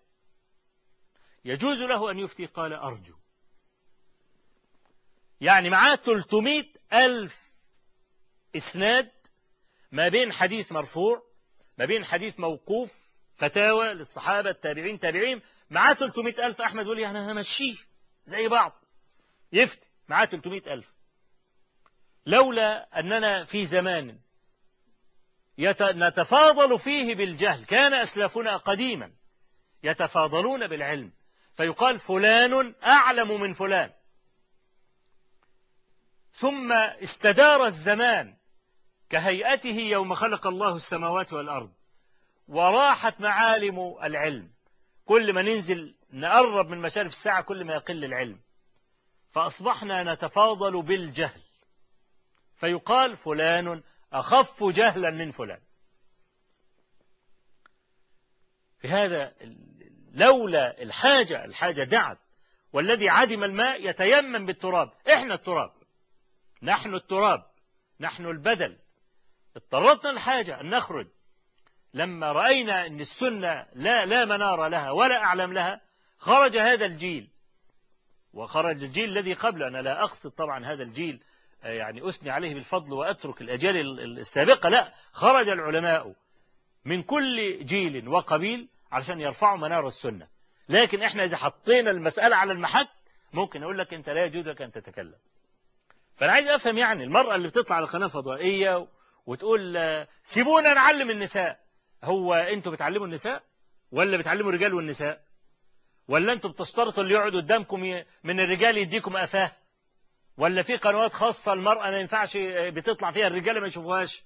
يجوز له أن يفتي؟ قال أرجو. يعني معاه 300 ألف إسناد ما بين حديث مرفوع ما بين حديث موقوف فتاوى للصحابة التابعين تابعين معاه 300 ألف. أحمد يقول لي أنا همشيه زي بعض. يفتي معاه 300 ألف. لولا أننا في زمان نتفاضل فيه بالجهل كان أسلافنا قديما يتفاضلون بالعلم. فيقال فلان أعلم من فلان. ثم استدار الزمان كهيئته يوم خلق الله السماوات والأرض وراحت معالم العلم. كل ما ننزل نقرب من مشارف الساعة كل ما يقل العلم. فأصبحنا نتفاضل بالجهل. فيقال فلان أخف جهلا من فلان. في هذا لولا الحاجة الحاجة دعت. والذي عدم الماء يتيمم بالتراب. إحنا التراب. نحن التراب. نحن البدل. اضطرتنا الحاجة أن نخرج. لما رأينا أن السنة لا, لا منار لها ولا أعلم لها خرج هذا الجيل. وخرج الجيل الذي قبل. أنا لا أقصد طبعا هذا الجيل يعني أثني عليه بالفضل وأترك الأجيال السابقة. لا خرج العلماء من كل جيل وقبيل علشان يرفعوا منار السنة. لكن إحنا إذا حطينا المسألة على المحك ممكن أقول لك أنت لا يجوز لك أن تتكلم. فأنا عايز أفهم يعني المرأة اللي بتطلع على قناة فضائية وتقول سيبونا نعلم النساء. هو أنتوا بتعلموا النساء؟ ولا بتعلموا الرجال والنساء؟ ولا أنتوا بتشترطوا اللي يقعد قدامكم من الرجال يديكم أفاه؟ ولا في قنوات خاصة المرأة ما ينفعش بتطلع فيها الرجال ما يشوفوهاش؟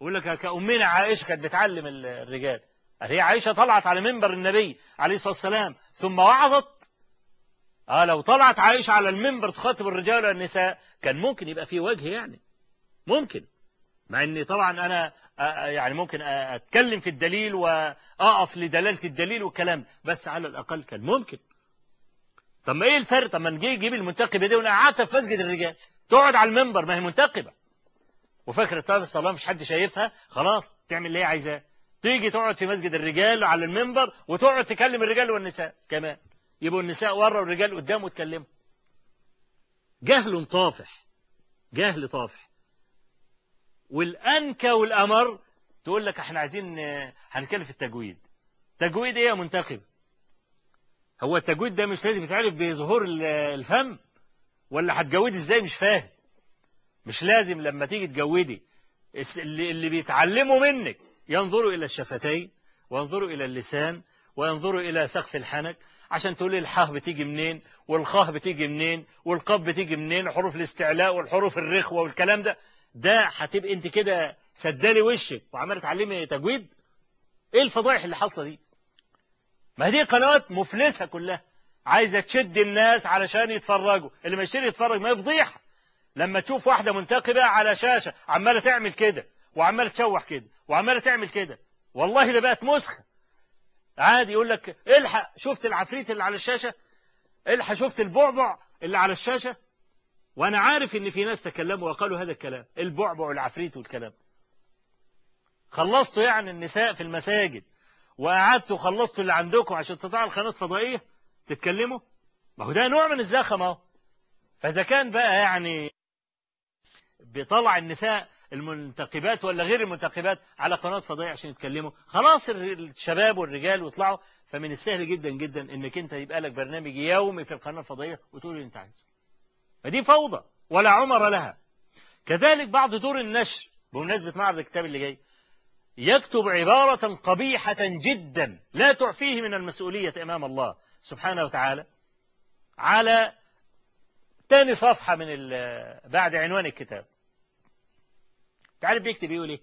يقول لك كأمنا عائشة كانت بتعلم الرجال. هي عائشة طلعت على منبر النبي عليه الصلاة والسلام ثم وعظت. آه لو طلعت عائشة على المنبر تخاطب الرجال والنساء كان ممكن يبقى في وجه يعني. ممكن. مع إني طبعا أنا يعني ممكن أتكلم في الدليل وأقف لدلالة الدليل والكلام بس على الأقل كان ممكن. طب ما إيه الفرق؟ طب ما نجي نجيب المنتقبه دي وأنا قعدت في مسجد الرجال. تقعد على المنبر ما هي منتقبة. وفاكره الصلاة الصلاه مش حد شايفها؟ خلاص تعمل اللي هي عايزاه. تيجي تقعد في مسجد الرجال على المنبر وتقعد تكلم الرجال والنساء. كمان. يبقوا النساء ورا والرجال قدام وتكلموا جهل طافح. جهل طافح. والأنكى والأمر تقول لك إحنا عايزين هنتكلم في التجويد. تجويد إيه يا منتخب هو التجويد ده مش لازم يتعرف بظهور الفم؟ ولا هتجودي إزاي؟ مش فاهم. مش لازم لما تيجي تجودي اللي بيتعلموا منك ينظروا إلى الشفتين وينظروا إلى اللسان وينظروا إلى سقف الحنك عشان تقول الحاء بتيجي منين والخاء بتيجي منين والقاف بتيجي منين وحروف الاستعلاء والحروف الرخوة والكلام ده. ده هتبقى انت كده سدالي وشك وعمالة تعلمي تجويد. إيه الفضائح اللي حاصلة دي؟ ما دي قنوات مفلسة كلها عايزة تشد الناس علشان يتفرجوا. اللي ما يشتري يتفرج ما يفضيحه لما تشوف واحدة منتقبة على شاشة عمالة تعمل كده. وعماله تشوح كده وعماله تعمل كده. والله ده بقت مسخه عادي يقول لك الحق شفت العفريت اللي على الشاشة؟ الحق شفت البعبع اللي على الشاشة؟ وأنا عارف إن في ناس تكلموا وقالوا هذا الكلام البعبع والعفريت والكلام. خلصتوا يعني النساء في المساجد وقعدتوا خلصتوا اللي عندكم عشان تطلعوا القناه الفضائية؟ تتكلموا؟ ما هو ده نوع من الزخم أهو. فإذا كان بقى يعني بيطلع النساء المنتقبات ولا غير المنتقبات على قناة فضائية عشان يتكلموا. خلاص الشباب والرجال ويطلعوا فمن السهل جدا جدا إنك أنت يبقى لك برنامج يومي في القناة الفضائية وتقول اللي أنت عايزه. فدي فوضى ولا عمر لها. كذلك بعض دور النشر بمناسبة معرض الكتاب اللي جاي يكتب عبارة قبيحة جدا لا تعفيه من المسؤولية أمام الله سبحانه وتعالى على تاني صفحة من بعد عنوان الكتاب. تعرف بيكتب يقول إيه؟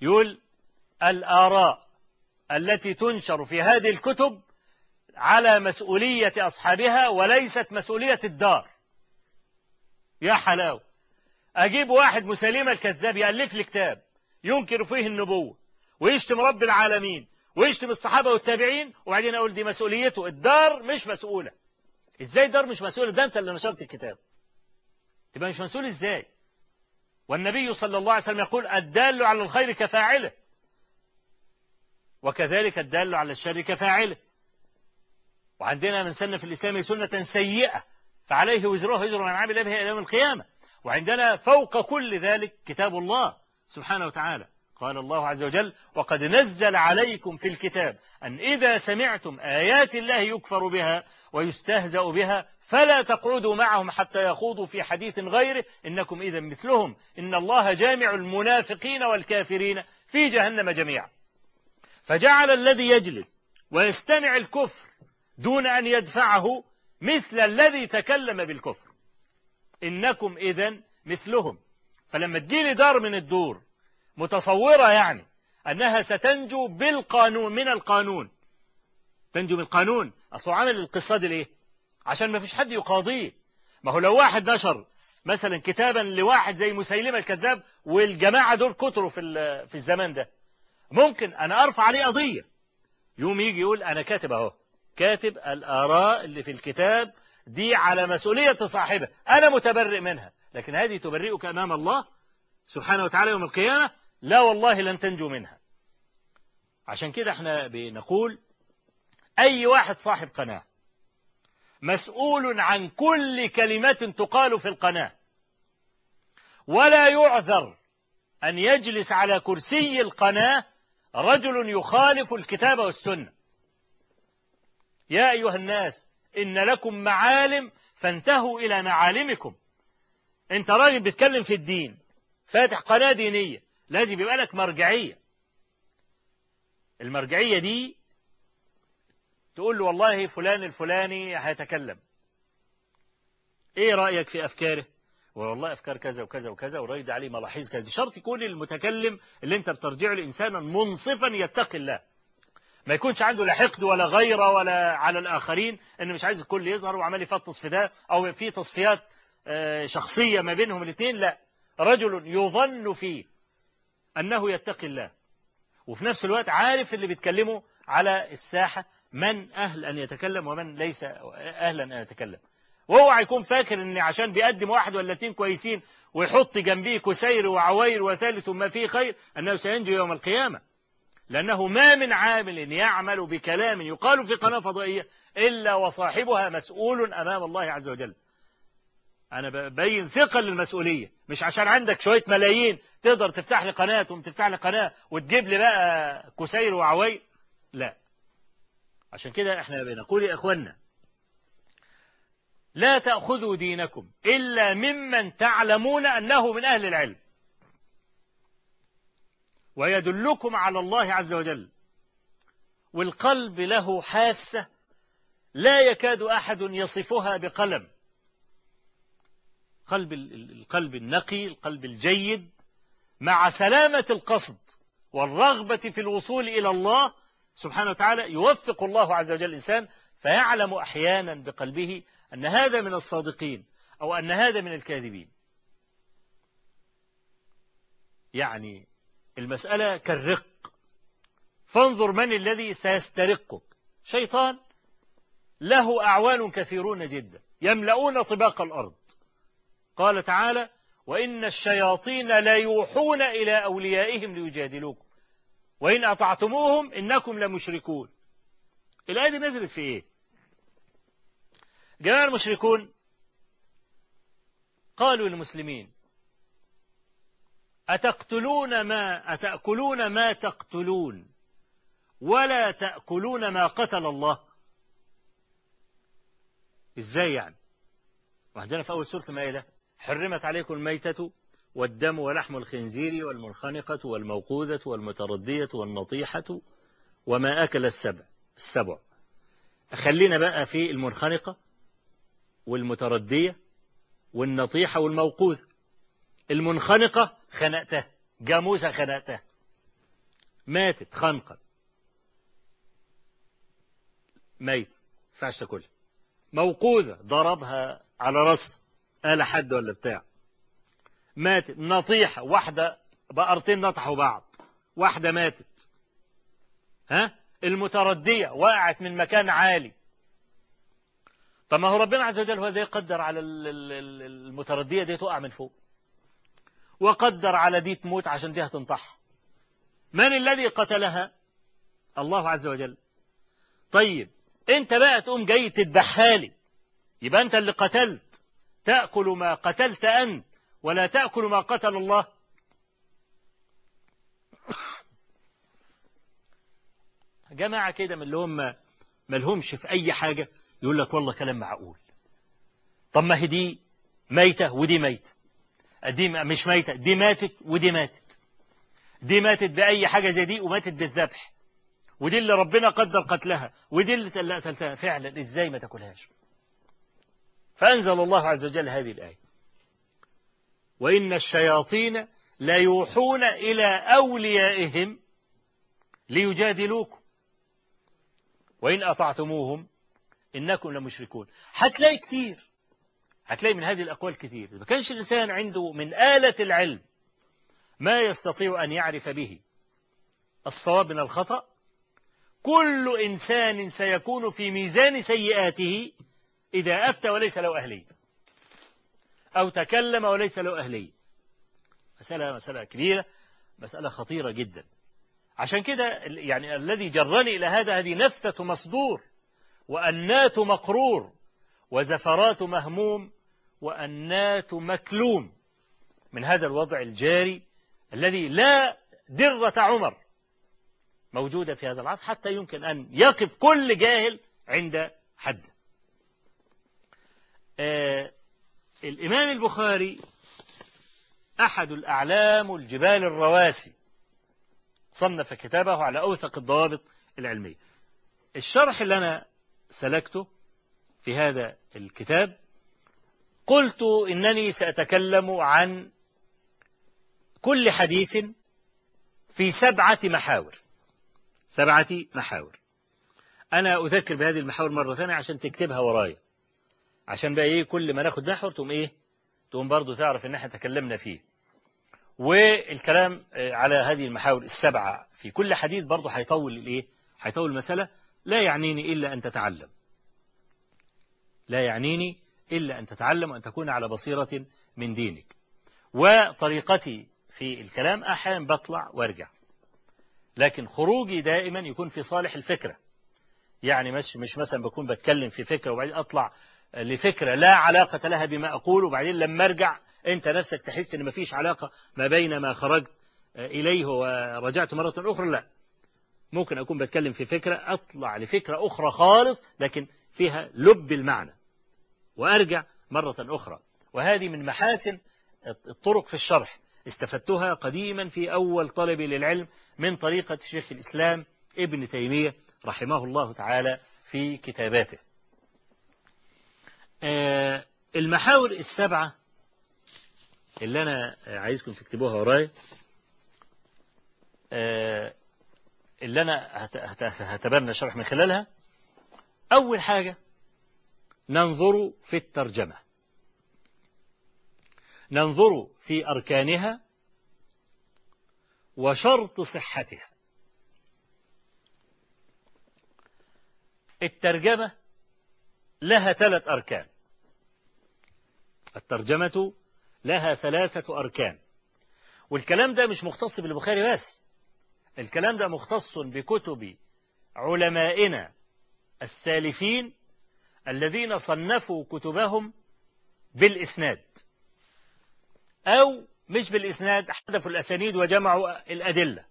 يقول الآراء التي تنشر في هذه الكتب على مسؤولية أصحابها وليست مسؤولية الدار. يا حلاوة. أجيب واحد مسلمة الكذاب يألف لي كتاب ينكر فيه النبوة ويشتم رب العالمين ويشتم الصحابة والتابعين وبعدين أقول دي مسؤوليته. الدار مش مسؤولة. إزاي الدار مش مسؤولة؟ ده أنت اللي نشرت الكتاب. تبقى مش مسؤول إزاي؟ والنبي صلى الله عليه وسلم يقول الدال على الخير كفاعله. وكذلك الدال على الشر كفاعله. وعندنا من سن في الإسلام سنة سيئة فعليه وزره هجر من عمل بها إلى يوم القيامة. وعندنا فوق كل ذلك كتاب الله سبحانه وتعالى. قال الله عز وجل وقد نزل عليكم في الكتاب أن إذا سمعتم آيات الله يكفر بها ويستهزأ بها فلا تقعدوا معهم حتى يخوضوا في حديث غيره. إنكم إذا مثلهم. إن الله جامع المنافقين والكافرين في جهنم جميعا. فجعل الذي يجلس ويستمع الكفر دون أن يدفعه مثل الذي تكلم بالكفر. إنكم إذا مثلهم. فلما تجيلي دار من الدور متصورة يعني أنها ستنجو بالقانون من القانون. تنجو من القانون. أصله عامل القصة دي ليه؟ عشان ما فيش حد يقاضيه. ما هو لو واحد نشر مثلا كتابا لواحد زي مسيلمة الكذاب والجماعة دول كتروا في في الزمان ده ممكن أنا أرفع عليه قضية. يوم يجي يقول أنا كاتب أهو كاتب الآراء اللي في الكتاب دي على مسؤولية صاحبه أنا متبرئ منها. لكن هذه تبرئك أمام الله سبحانه وتعالى يوم القيامة؟ لا والله لن تنجو منها. عشان كده إحنا بنقول أي واحد صاحب قناة مسؤول عن كل كلمة تقال في القناة. ولا يعذر أن يجلس على كرسي القناة رجل يخالف الكتاب والسنة. يا أيها الناس إن لكم معالم فانتهوا إلى معالمكم. أنت راجل بتكلم في الدين فاتح قناة دينية لازم يبقى لك مرجعية. المرجعية دي تقول له والله فلان الفلاني هيتكلم. إيه رأيك في أفكاره؟ والله أفكار كذا وكذا وكذا وريد عليه ملاحظ كذا. شرط يكون المتكلم اللي أنت بترجعه لإنسانا منصفا يتقي الله. ما يكونش عنده لا حقد ولا غيرة ولا على الآخرين إنه مش عايز الكل يظهر وعمال يفطس في ده أو في تصفيات شخصية ما بينهم الاثنين لا. رجل يظن فيه أنه يتقي الله. وفي نفس الوقت عارف اللي بيتكلموا على الساحة من أهل أن يتكلم ومن ليس أهلا أن يتكلم. وهو هيكون فاكر إن عشان بيقدم واحد ولا اتنين كويسين ويحط جنبيه كسير وعوير وثالث ما فيه خير أنه سينجو يوم القيامة. لأنه ما من عامل يعمل بكلام يقال في قناة فضائية إلا وصاحبها مسؤول أمام الله عز وجل. أنا ببين ثقة للمسؤولية مش عشان عندك شوية ملايين تقدر تفتح لي قناة تقوم تفتح لي قناة وتجيب لي بقى كسير وعوير لا. عشان كده إحنا بنقول يا اخوانا لا تأخذوا دينكم إلا ممن تعلمون أنه من أهل العلم. ويدلكم على الله عز وجل. والقلب له حاسة لا يكاد أحد يصفها بقلم. قلب القلب النقي القلب الجيد مع سلامة القصد والرغبة في الوصول إلى الله سبحانه وتعالى يوفق الله عز وجل الإنسان فيعلم أحيانا بقلبه أن هذا من الصادقين أو أن هذا من الكاذبين. يعني المسألة كالرق. فانظر من الذي سيسترقك. شيطان له أعوان كثيرون جدا يملؤون طباق الأرض. قال تعالى وإن الشياطين ليوحون إلى أوليائهم ليجادلوكم وإن أطعتموهم إنكم لمشركون. الآية دي نزلت في إيه؟ جماعة المشركون قالوا للمسلمين أتقتلون ما أتأكلون ما تقتلون ولا تأكلون ما قتل الله؟ إزاي يعني؟ وعندنا في أول سورة المائدة حرمت عليكم الميتة والدم ولحم الخنزير والمنخنقة والموقوذة والمتردية والنطيحة وما أكل السبع السبع. خلينا بقى في المنخنقة والمتردية والنطيحة والموقوذة. المنخنقة خنقته جاموسة خنقته ماتت خنقا ميت فاش تاكل موقوذة ضربها على رأس قال حد ولا بتاع؟ ماتت. نطيحة واحدة بقرتين نطحوا بعض. واحدة ماتت. ها؟ المتردية وقعت من مكان عالي. طب ما هو ربنا عز وجل هو الذي يقدر على المتردية دي تقع من فوق. وقدر على دي تموت عشان دي هتنطح. من الذي قتلها؟ الله عز وجل. طيب انت بقى تقوم جاي تذبحها لي يبقى انت اللي قتلت. تأكل ما قتلت أنت. ولا تأكل ما قتل الله. جماعة كده من اللي هم ما لهمش في أي حاجة يقول لك والله كلام معقول. طب ما هي دي ميتة ودي ميتة. دي مش ميتة دي ماتت ودي ماتت. دي ماتت بأي حاجة زي دي وماتت بالذبح. ودي اللي ربنا قدر قتلها ودي اللي قتلتها فعلا. إزاي ما تاكلهاش؟ فأنزل الله عز وجل هذه الآية. وإن الشياطين ليوحون إلى أوليائهم ليجادلوكم. وإن أطعتموهم إنكم لمشركون. هتلاقي كتير. هتلاقي من هذه الأقوال كتير. إذا ما كانش الإنسان عنده من آلة العلم ما يستطيع أن يعرف به الصواب من الخطأ كل إنسان سيكون في ميزان سيئاته إذا أفتى وليس له أهلية. أو تكلم وليس له أهلية مسألة مسألة كبيرة مسألة خطيرة جدا. عشان كده يعني الذي جرني إلى هذا هذه نفثة مصدور وأنات مقرور وزفرات مهموم وأنات مكلوم من هذا الوضع الجاري الذي لا درة عمر موجودة في هذا العصر حتى يمكن أن يقف كل جاهل عند حد. آه الإمام البخاري أحد الأعلام الجبال الرواسي. صنف كتابه على أوثق الضوابط العلمية. الشرح اللي أنا سلكته في هذا الكتاب قلت إنني سأتكلم عن كل حديث في سبعة محاور. سبعة محاور. أنا أذكر بهذه المحاور مرة ثانية عشان تكتبها ورايا. عشان بقى إيه كل ما ناخد محور تقوم إيه تقوم برضو تعرف إن إحنا تكلمنا فيه. والكلام على هذه المحاور السبعة في كل حديث برضو هيطول الإيه هيطول المسألة. لا يعنيني إلا أن تتعلم. لا يعنيني إلا أن تتعلم وأن تكون على بصيرة من دينك. وطريقتي في الكلام أحيانا بطلع وأرجع. لكن خروجي دائما يكون في صالح الفكرة. يعني مش مش مثلا بكون بتكلم في فكرة وبعدين أطلع لفكرة لا علاقة لها بما أقول وبعدين لما أرجع أنت نفسك تحس أن مفيش علاقة ما بين ما خرجت إليه ورجعت مرة أخرى لا. ممكن أكون بتكلم في فكرة أطلع لفكرة أخرى خالص لكن فيها لب المعنى. وأرجع مرة أخرى. وهذه من محاسن الطرق في الشرح. استفدتها قديما في أول طلبي للعلم من طريقة شيخ الإسلام ابن تيمية رحمه الله تعالى في كتاباته. المحاور السبعة اللي أنا عايزكم تكتبوها وراي اللي أنا هتبنى شرح من خلالها. أول حاجة ننظر في الترجمة. ننظر في أركانها وشرط صحتها. الترجمة لها ثلاث أركان. الترجمة لها ثلاثة أركان. والكلام ده مش مختص بالبخاري بس. الكلام ده مختص بكتب علمائنا السالفين الذين صنفوا كتبهم بالإسناد. أو مش بالإسناد حذفوا الأسانيد وجمعوا الأدلة.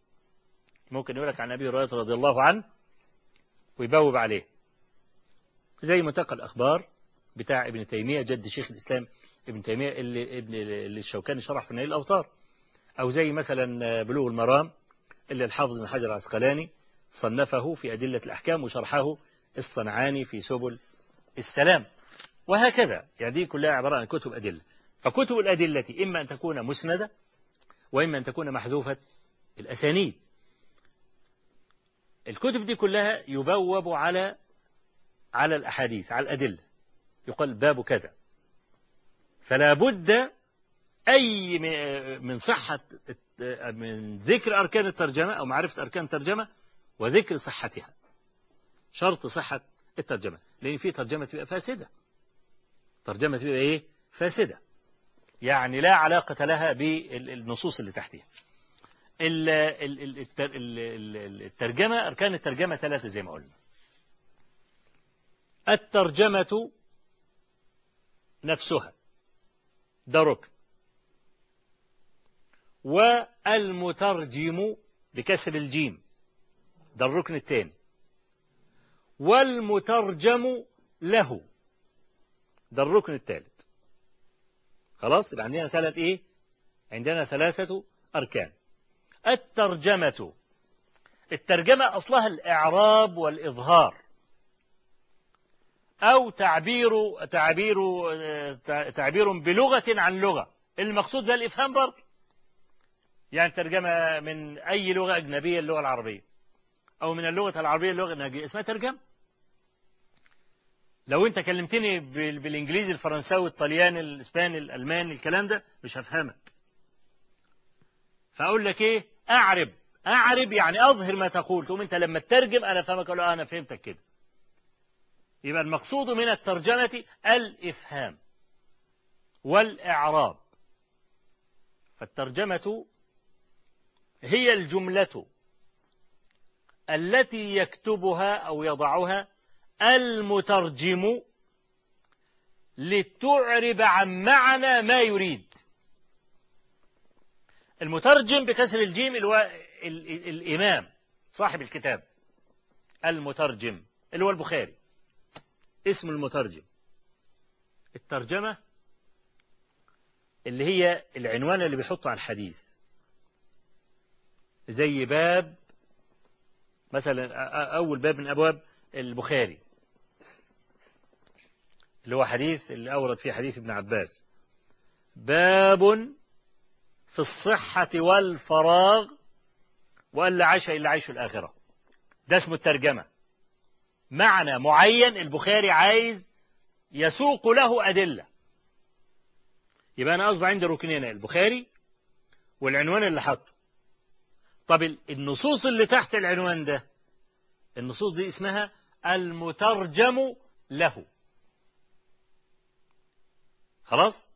ممكن يقول لك عن أبي هريرة رضي الله عنه ويبوب عليه. زي منتقى الأخبار بتاع ابن تيمية جد شيخ الإسلام ابن تيمية اللي, ابن اللي الشوكاني شرح في نيل الأوطار أو زي مثلا بلوغ المرام اللي الحافظ بن حجر العسقلاني صنفه في أدلة الأحكام وشرحه الصنعاني في سبل السلام. وهكذا. يعني دي كلها عبارة عن كتب أدلة. فكتب الأدلة إما أن تكون مسندة وإما أن تكون محذوفة الأسانيد. الكتب دي كلها يبوب على على الأحاديث على الأدلة. يقال باب كذا. فلا بد أي من صحة من ذكر أركان الترجمة أو معرفة أركان الترجمة وذكر صحتها. شرط صحة الترجمة. لأن في ترجمة تبقى فاسدة. ترجمة تبقى إيه؟ فاسدة. يعني لا علاقة لها بالنصوص اللي تحتها. الترجمة أركان الترجمة ثلاثة زي ما قلنا. الترجمة نفسها. ده ركن والمترجم بكسر الجيم. ده الركن الثاني والمترجم له. ده الركن الثالث خلاص؟ يبقى عندنا ثلاث إيه؟ عندنا ثلاثة أركان. الترجمة. الترجمة أصلها الإعراب والإظهار. أو تعبير تعبير تعبير بلغة عن لغة. المقصود بها الإفهام برضه. يعني ترجمة من أي لغة أجنبية اللغة العربية. أو من اللغة العربية اللغة الأجنبية اسمها ترجمة. لو أنت كلمتني بالإنجليزي الفرنساوي الطلياني الإسباني الألماني الكلام ده مش هفهمك. فأقول لك إيه؟ أعرب. أعرب يعني أظهر ما تقول. تقوم أنت لما تترجم أنا فهمك أقول أنا فهمتك كده. يبقى المقصود من الترجمة الإفهام والإعراب. فالترجمة هي الجملة التي يكتبها أو يضعها المترجم لتعرب عن معنى ما يريد. المترجم بكسر الجيم ألو... ال... ال... الإمام صاحب الكتاب. المترجم اللي هو البخاري. اسم المترجم. الترجمة؟ اللي هي العنوان اللي بيحطه على الحديث. زي باب مثلا أول باب من أبواب البخاري. اللي هو حديث اللي أورد فيه حديث ابن عباس. باب في الصحة والفراغ وأن لا عيش إلا عيش الآخرة. ده اسمه الترجمة. معنى معين البخاري عايز يسوق له أدلة. يبقى أنا أصبح عندي ركنين البخاري والعنوان اللي حطه طب النصوص اللي تحت العنوان ده النصوص دي اسمها المترجم له. خلاص؟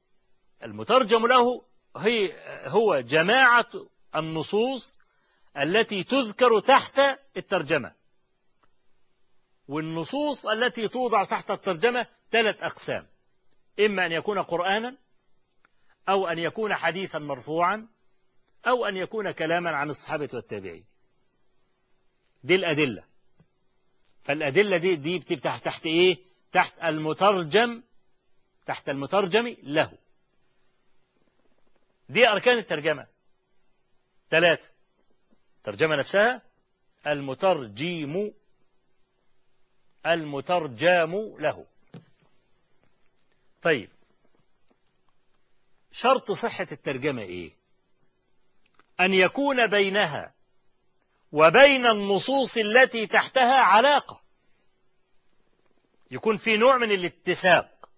المترجم له هي هو جماعة النصوص التي تذكر تحت الترجمة. والنصوص التي توضع تحت الترجمة ثلاث أقسام. إما أن يكون قرآنا أو أن يكون حديثا مرفوعا أو أن يكون كلاما عن الصحابة والتابعين. دي الأدلة. فالأدلة دي دي بتفتح تحت إيه؟ تحت المترجم تحت المترجم له. دي أركان الترجمة. ثلاثة. الترجمة نفسها المترجم المترجم له. طيب. شرط صحة الترجمة إيه؟ أن يكون بينها وبين النصوص التي تحتها علاقة. يكون في نوع من الاتساق.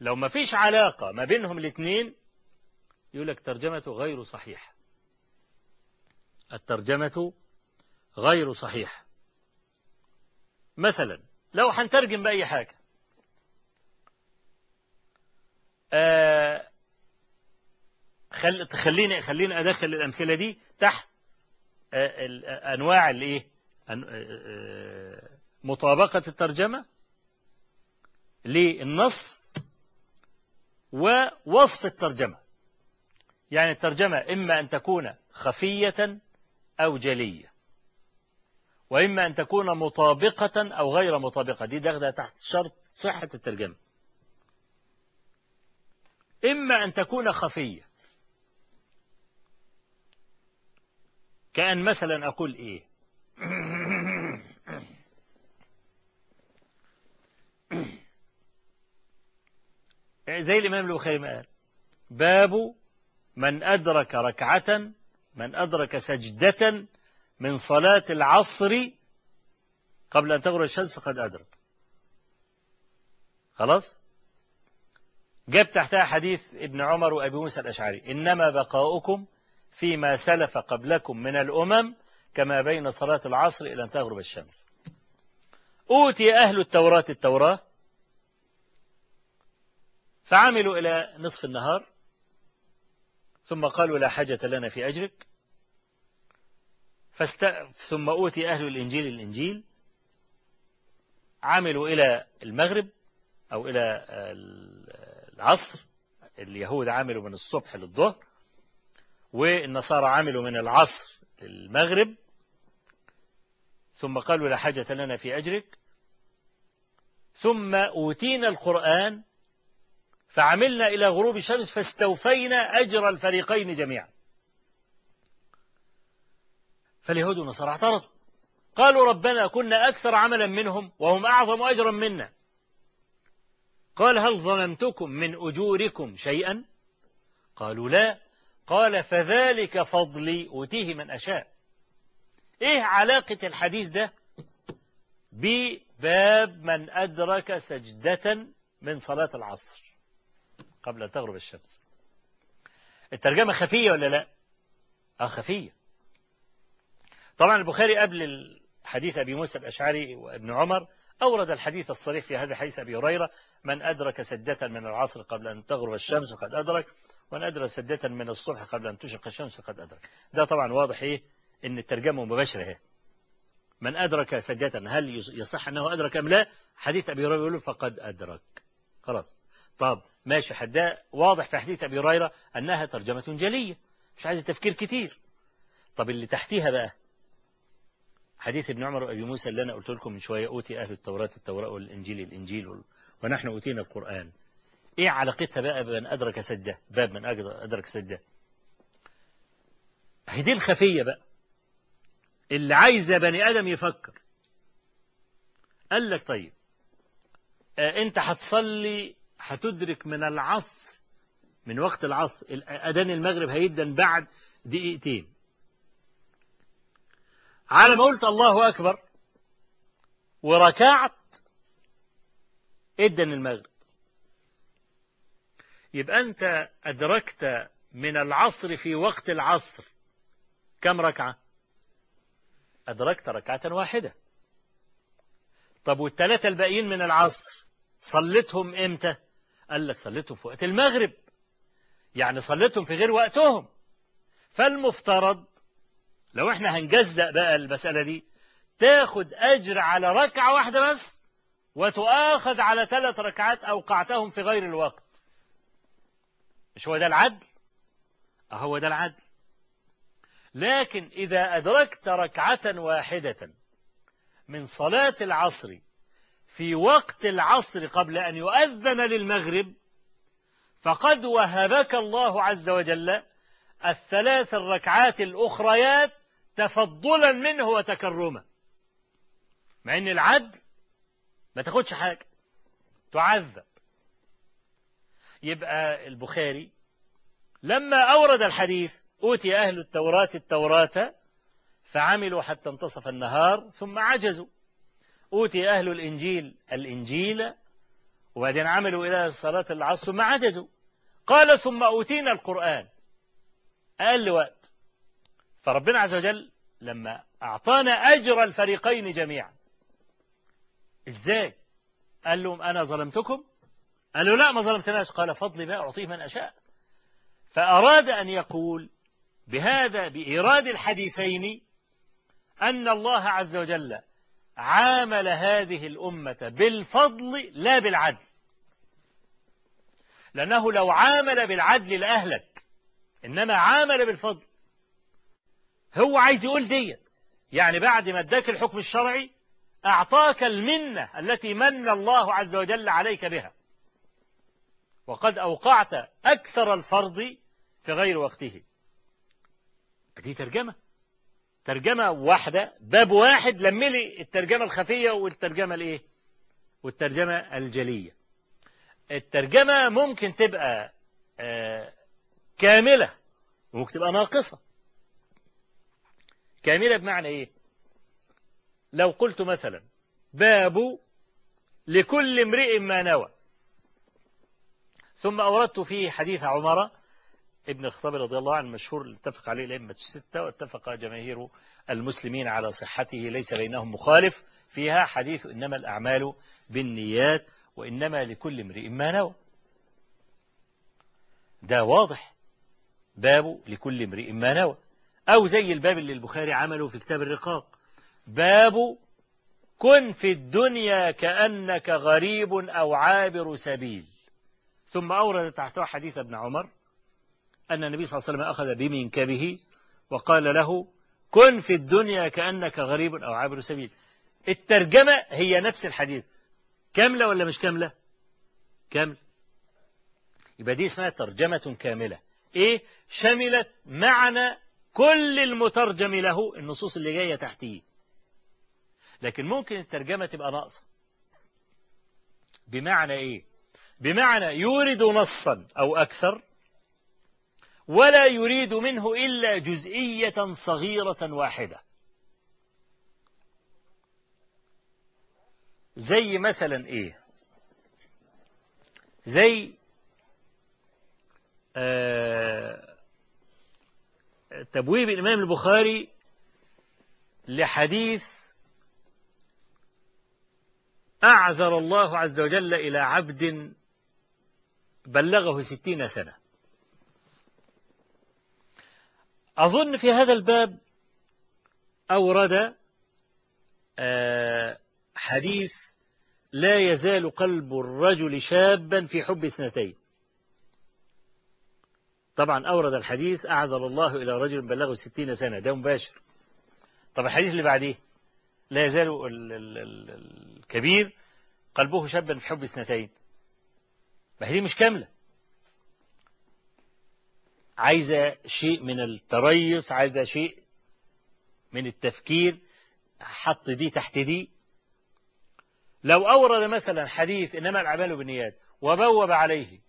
لو ما فيش علاقة ما بينهم الاثنين يقول لك ترجمة غير صحيحة. الترجمة غير صحيحة. مثلا لو هنترجم بأي حاجة. آه خل... خليني خليني أدخل الأمثلة دي تحت آه أنواع الإيه آه مطابقة الترجمة للنص ووصف الترجمة. يعني الترجمة إما أن تكون خفية أو جلية. وإما أن تكون مطابقة أو غير مطابقة. دي داخلة تحت شرط صحة الترجمة. إما أن تكون خفية. كأن مثلا أقول إيه؟ زي الإمام البخاري ما قال باب من أدرك ركعة من أدرك سجدة من صلاة العصر قبل أن تغرب الشمس فقد أدرك. خلاص؟ جاب تحتها حديث ابن عمر وأبي موسى الأشعري. إنما بقاؤكم فيما سلف قبلكم من الأمم كما بين صلاة العصر إلى أن تغرب الشمس. أوتي أهل التوراة التوراة فعملوا إلى نصف النهار ثم قالوا لا حاجة لنا في أجرك. فاست... ثم أوتي أهل الإنجيل الإنجيل عملوا إلى المغرب أو إلى العصر اليهود عملوا من الصبح للظهر والنصارى عملوا من العصر للمغرب ثم قالوا لا حاجة لنا في أجرك. ثم أوتينا القرآن فعملنا إلى غروب الشمس فاستوفينا أجر الفريقين جميعا. فاليهود والنصارى اعترضوا. قالوا ربنا كنا أكثر عملا منهم وهم أعظم أجرا منا. قال هل ظلمتكم من أجوركم شيئا؟ قالوا لا. قال فذلك فضلي أوتيه من أشاء. إيه علاقة الحديث ده؟ بباب من أدرك سجدة من صلاة العصر قبل أن تغرب الشمس. الترجمة خفية ولا لا؟ آه خفية. طبعا البخاري قبل حديث أبي موسى الأشعري وابن عمر أورد الحديث الصريح في هذا حديث أبي هريرة من أدرك سدة من العصر قبل أن تغرب الشمس قد أدرك ومن أدرك سدة من الصبح قبل أن تشرق الشمس قد أدرك. ده طبعا واضح إيه؟ إن الترجمة مباشرة هي من أدرك سدة هل يصح أنه أدرك أم لا؟ حديث أبي هريرة يقول فقد أدرك. خلاص. طب ماشي حدا واضح في حديث أبي هريرة أنها ترجمة جلية مش عايز تفكير كتير. طب اللي تحتيها بقى؟ حديث ابن عمر وأبي موسى اللي أنا قلت لكم من شوية أوتي أهل التوراة التوراة والإنجيل الإنجيل ونحن أوتينا القرآن. إيه علاقتها بقى بمن أدرك سجدة؟ باب من أدرك سجدة. دي الخفية بقى. اللي عايزة بني آدم يفكر. قال لك طيب آه أنت هتصلي هتدرك من العصر من وقت العصر أذان المغرب هيدن بعد دقيقتين. على ما قلت الله أكبر. وركعت ادن المغرب. يبقى أنت أدركت من العصر في وقت العصر. كم ركعة؟ أدركت ركعة واحدة. طب والثلاثة الباقيين من العصر صليتهم إمتى؟ قال لك صليتهم في وقت المغرب. يعني صليتهم في غير وقتهم. فالمفترض لو إحنا هنجزأ بقى المسألة دي تاخد أجر على ركعة واحدة بس وتؤاخذ على ثلاث ركعات أوقعتهم في غير الوقت. مش هو ده العدل؟ هو ده العدل. لكن إذا أدركت ركعة واحدة من صلاة العصر في وقت العصر قبل أن يؤذن للمغرب فقد وهبك الله عز وجل الثلاث الركعات الأخريات تفضلا منه وتكرما. مع إن العدل ما تاخدش حاجة تعذب. يبقى البخاري لما أورد الحديث أوتي أهل التوراة التوراة فعملوا حتى انتصف النهار ثم عجزوا. أوتي أهل الإنجيل الإنجيل وبعدين عملوا إلى صلاة العصر ثم عجزوا. قال ثم أوتينا القرآن. أقل وقت. فربنا عز وجل لما أعطانا أجر الفريقين جميعا. إزاي؟ قال لهم أنا ظلمتكم؟ قالوا لا ما ظلمتناش. قال فضلي بقى أعطيه من أشاء. فأراد أن يقول بهذا بإيراد الحديثين أن الله عز وجل عامل هذه الأمة بالفضل لا بالعدل. لأنه لو عامل بالعدل لأهلك إنما عامل بالفضل هو عايز يقول ديت. يعني بعد ما اداك الحكم الشرعي أعطاك المنة التي من الله عز وجل عليك بها. وقد أوقعت أكثر الفرض في غير وقته. دي ترجمة. ترجمة واحدة باب واحد لملي الترجمة الخفية والترجمة الإيه؟ والترجمة الجلية. الترجمة ممكن تبقى آه كاملة وممكن تبقى ناقصة. كاملة بمعنى إيه؟ لو قلت مثلا باب لكل امرئ ما نوى. ثم أوردت فيه حديث عمر ابن الخطاب رضي الله عنه المشهور اتفق عليه الأئمة الستة واتفق جماهير المسلمين على صحته ليس بينهم مخالف. فيها حديث إنما الأعمال بالنيات وإنما لكل امرئ ما نوى. ده واضح. باب لكل امرئ ما نوى. أو زي الباب اللي البخاري عمله في كتاب الرقاق. باب كن في الدنيا كأنك غريب أو عابر سبيل. ثم أورد تحته حديث ابن عمر أن النبي صلى الله عليه وسلم أخذ بمنكبه وقال له كن في الدنيا كأنك غريب أو عابر سبيل. الترجمة هي نفس الحديث. كاملة ولا مش كاملة؟ كاملة يبقى دي اسمها ترجمة كاملة. إيه؟ شملت معنى كل المترجم له النصوص اللي جاية تحتيه. لكن ممكن الترجمة تبقى ناقصة. بمعنى إيه؟ بمعنى يورد نصا أو أكثر ولا يريد منه إلا جزئية صغيرة واحدة. زي مثلا إيه؟ زي آه تبويب الإمام البخاري لحديث أعذر الله عز وجل إلى عبد بلغه ستين سنة. أظن في هذا الباب أورد حديث لا يزال قلب الرجل شابا في حب اثنتين. طبعا أورد الحديث أعذر الله إلى رجل بلغه ستين سنة ده مباشر. طب الحديث اللي بعديه؟ لا يزال الكبير قلبه شابا في حب اثنتين. ما هي دي مش كاملة. عايزة شيء من التريث عايزة شيء من التفكير. حط دي تحت دي. لو أورد مثلا حديث إنما الأعمال بالنيات وبوب عليه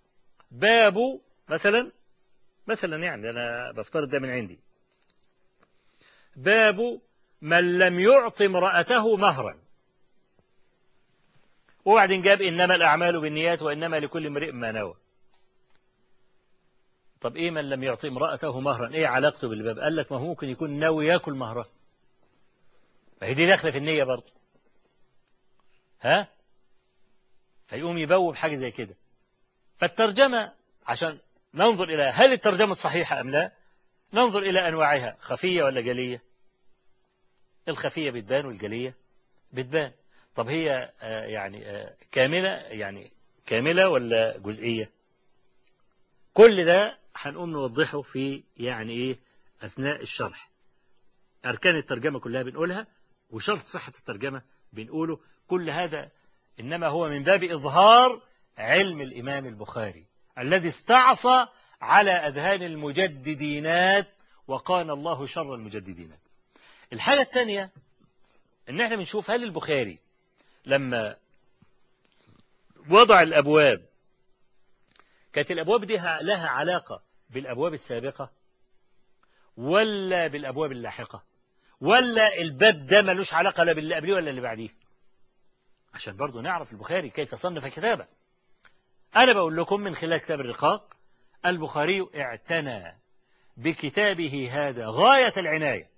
باب مثلا مثلا يعني أنا بفترض ده من عندي. باب من لم يعط امرأته مهرا. وبعدين جاب إنما الأعمال بالنيات وإنما لكل امرئ ما نوى. طب إيه من لم يعطي امرأته مهرا؟ إيه علاقته بالباب؟ قال لك ما هو ممكن يكون ناوي يأكل مهرا. فهي دي داخلة في النية برضه. ها؟ فيقوم يبوب حاجة زي كده. فالترجمة عشان ننظر إلى هل الترجمة صحيحة أم لا؟ ننظر إلى أنواعها خفية ولا جلية؟ الخفية بتبان والجلية؟ بتبان طب هي آه يعني آه كاملة؟ يعني كاملة ولا جزئية؟ كل ده هنقوم نوضحه في يعني إيه أثناء الشرح. أركان الترجمة كلها بنقولها وشرط صحة الترجمة بنقوله. كل هذا إنما هو من باب إظهار علم الإمام البخاري. الذي استعصى على أذهان المجددينات وقان الله شر المجددينات الحاجة الثانية إن إحنا بنشوف هل البخاري لما وضع الأبواب كانت الأبواب دي لها علاقة بالأبواب السابقة ولا بالأبواب اللاحقة؟ ولا الباب ده ملوش علاقة لا باللي قبليه ولا اللي بعديه؟ عشان برضو نعرف البخاري كيف صنف كتابة. أنا بقول لكم من خلال كتاب الرقاق البخاري اعتنى بكتابه هذا غاية العناية.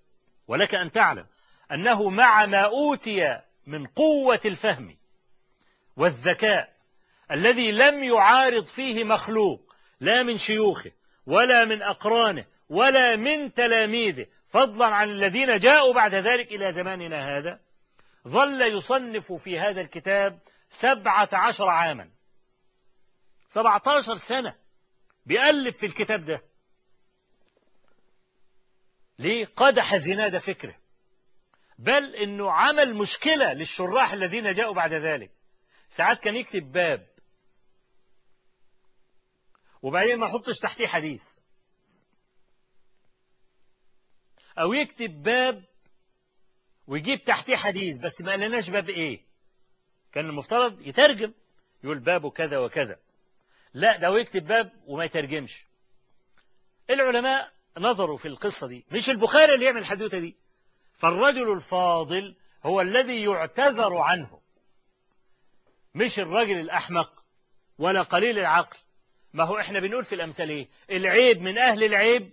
ولك أن تعلم أنه مع ما أوتي من قوة الفهم والذكاء الذي لم يعارض فيه مخلوق لا من شيوخه ولا من أقرانه ولا من تلاميذه فضلا عن الذين جاءوا بعد ذلك إلى زماننا هذا ظل يصنف في هذا الكتاب سبعة عشر عاما. سبعة عشر سنة بيألف في الكتاب ده. ليه؟ قدح زناد فكره. بل إنه عمل مشكلة للشراح الذين جاءوا بعد ذلك. ساعات كان يكتب باب. وبعدين ما يحطش تحتيه حديث. أو يكتب باب ويجيب تحتيه حديث بس ما قالناش باب إيه. كان المفترض يترجم يقول باب كذا وكذا. لا ده هو يكتب باب وما يترجمش. العلماء نظروا في القصة دي مش البخاري اللي يعمل الحدوتة دي. فالرجل الفاضل هو الذي يعتذر عنه. مش الرجل الأحمق ولا قليل العقل. ما هو إحنا بنقول في الأمثال إيه؟ العيب من أهل العيب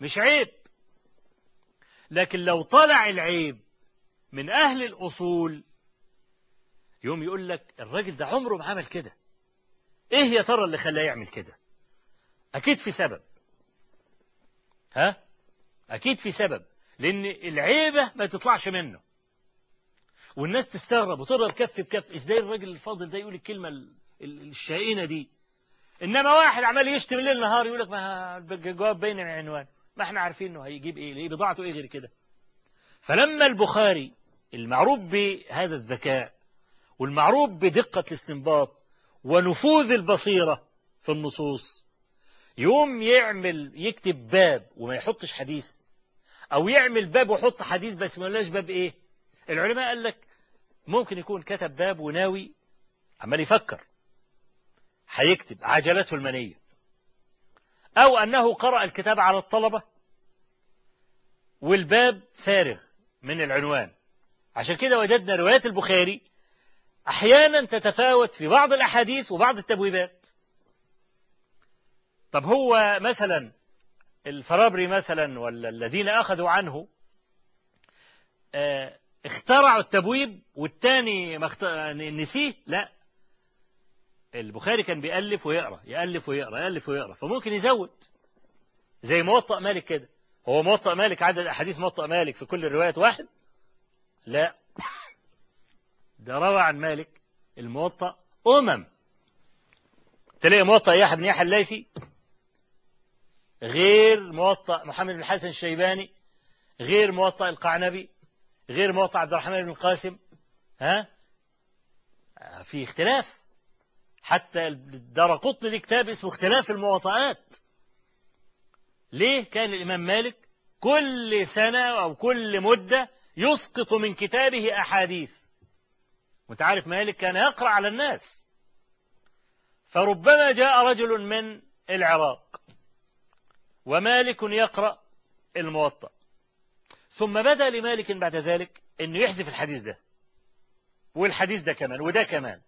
مش عيب. لكن لو طلع العيب من أهل الأصول يوم يقول لك الراجل ده عمره ما عمل كده. إيه يا ترى اللي خلاه يعمل كده؟ أكيد في سبب. ها؟ أكيد في سبب لأن العيبة ما تطلعش منه. والناس تستغرب وتضرب كف بكف إزاي الراجل الفاضل ده يقول الكلمة الشائنه دي؟ إنما واحد عمال يشتم ليل نهار يقول لك ما الجواب باين من العنوان. ما إحنا عارفين إنه هيجيب إيه ليه بضاعته إيه غير كده؟ فلما البخاري المعروف بهذا الذكاء والمعروف بدقة الاستنباط ونفوذ البصيرة في النصوص. يوم يعمل يكتب باب وما يحطش حديث أو يعمل باب ويحط حديث بس ما لناش باب إيه؟ العلماء قال لك ممكن يكون كتب باب وناوي عمال يفكر هيكتب عجلته المنية. أو أنه قرأ الكتاب على الطلبة والباب فارغ من العنوان. عشان كده وجدنا روايات البخاري أحيانا تتفاوت في بعض الأحاديث وبعض التبويبات. طب هو مثلا الفرابري مثلا ولا الذين أخذوا عنه آه اخترعوا التبويب والتاني مخت... نسيه؟ لا. البخاري كان بيألف ويقرأ يألف ويقرأ يألف ويقرأ فممكن يزود. زي موطأ مالك كده. هو موطأ مالك عدد أحاديث موطأ مالك في كل الروايات واحد؟ لا. ده روى عن مالك الموطأ أمم. تلاقي موطأ يحيى بن يحيى الليثي غير موطأ محمد بن الحسن الشيباني غير موطأ القعنبي غير موطأ عبد الرحمن بن القاسم ها؟ في اختلاف. حتى الدار قطن ليه كتاب اسمه اختلاف المواطئات ليه كان الإمام مالك كل سنة أو كل مدة يسقط من كتابه أحاديث؟ وانت عارف مالك كان يقرأ على الناس. فربما جاء رجل من العراق ومالك يقرأ الموطأ. ثم بدا لمالك بعد ذلك إنه يحذف الحديث ده والحديث ده كمان وده كمان.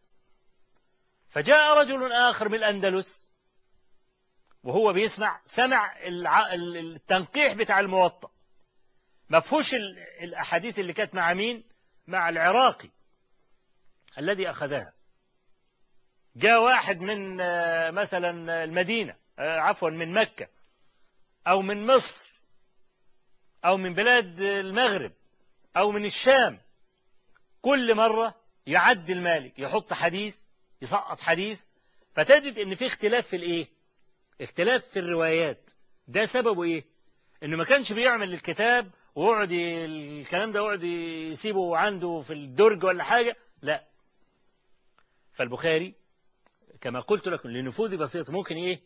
فجاء رجل آخر من الأندلس وهو بيسمع سمع التنقيح بتاع الموطأ. ما فيهوش الأحاديث اللي كانت مع مين؟ مع العراقي. الذي أخذها. جاء واحد من مثلا المدينة عفوا من مكة أو من مصر أو من بلاد المغرب أو من الشام كل مرة يعدي المالك يحط حديث يسقط حديث. فتجد إن في اختلاف في الإيه؟ اختلاف في الروايات. ده سببه إيه؟ إنه ما كانش بيعمل الكتاب ويقعد الكلام ده يقعد يسيبه عنده في الدرج ولا حاجة. لا فالبخاري كما قلت لكم لنفوذ بسيط ممكن إيه؟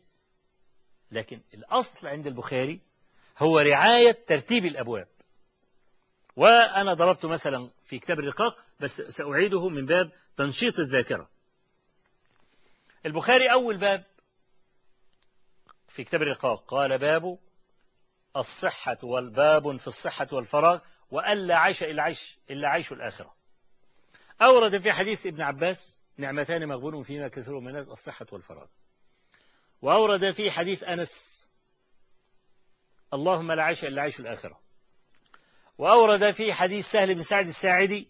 لكن الأصل عند البخاري هو رعاية ترتيب الأبواب. وأنا ضربت مثلا في كتاب الرقاق بس سأعيده من باب تنشيط الذاكرة. البخاري أول باب في كتاب الرقاق قال باب الصحة والباب في الصحة والفراغ وألا عيش إلا عيش إلا عيش الآخرة. أورد في حديث ابن عباس نعمتان مغبون فيما كثير من الناس الصحة والفراغ وأورد في حديث أنس اللهم لا عيش إلا عيش الآخرة. وأورد في حديث سهل بن سعد الساعدي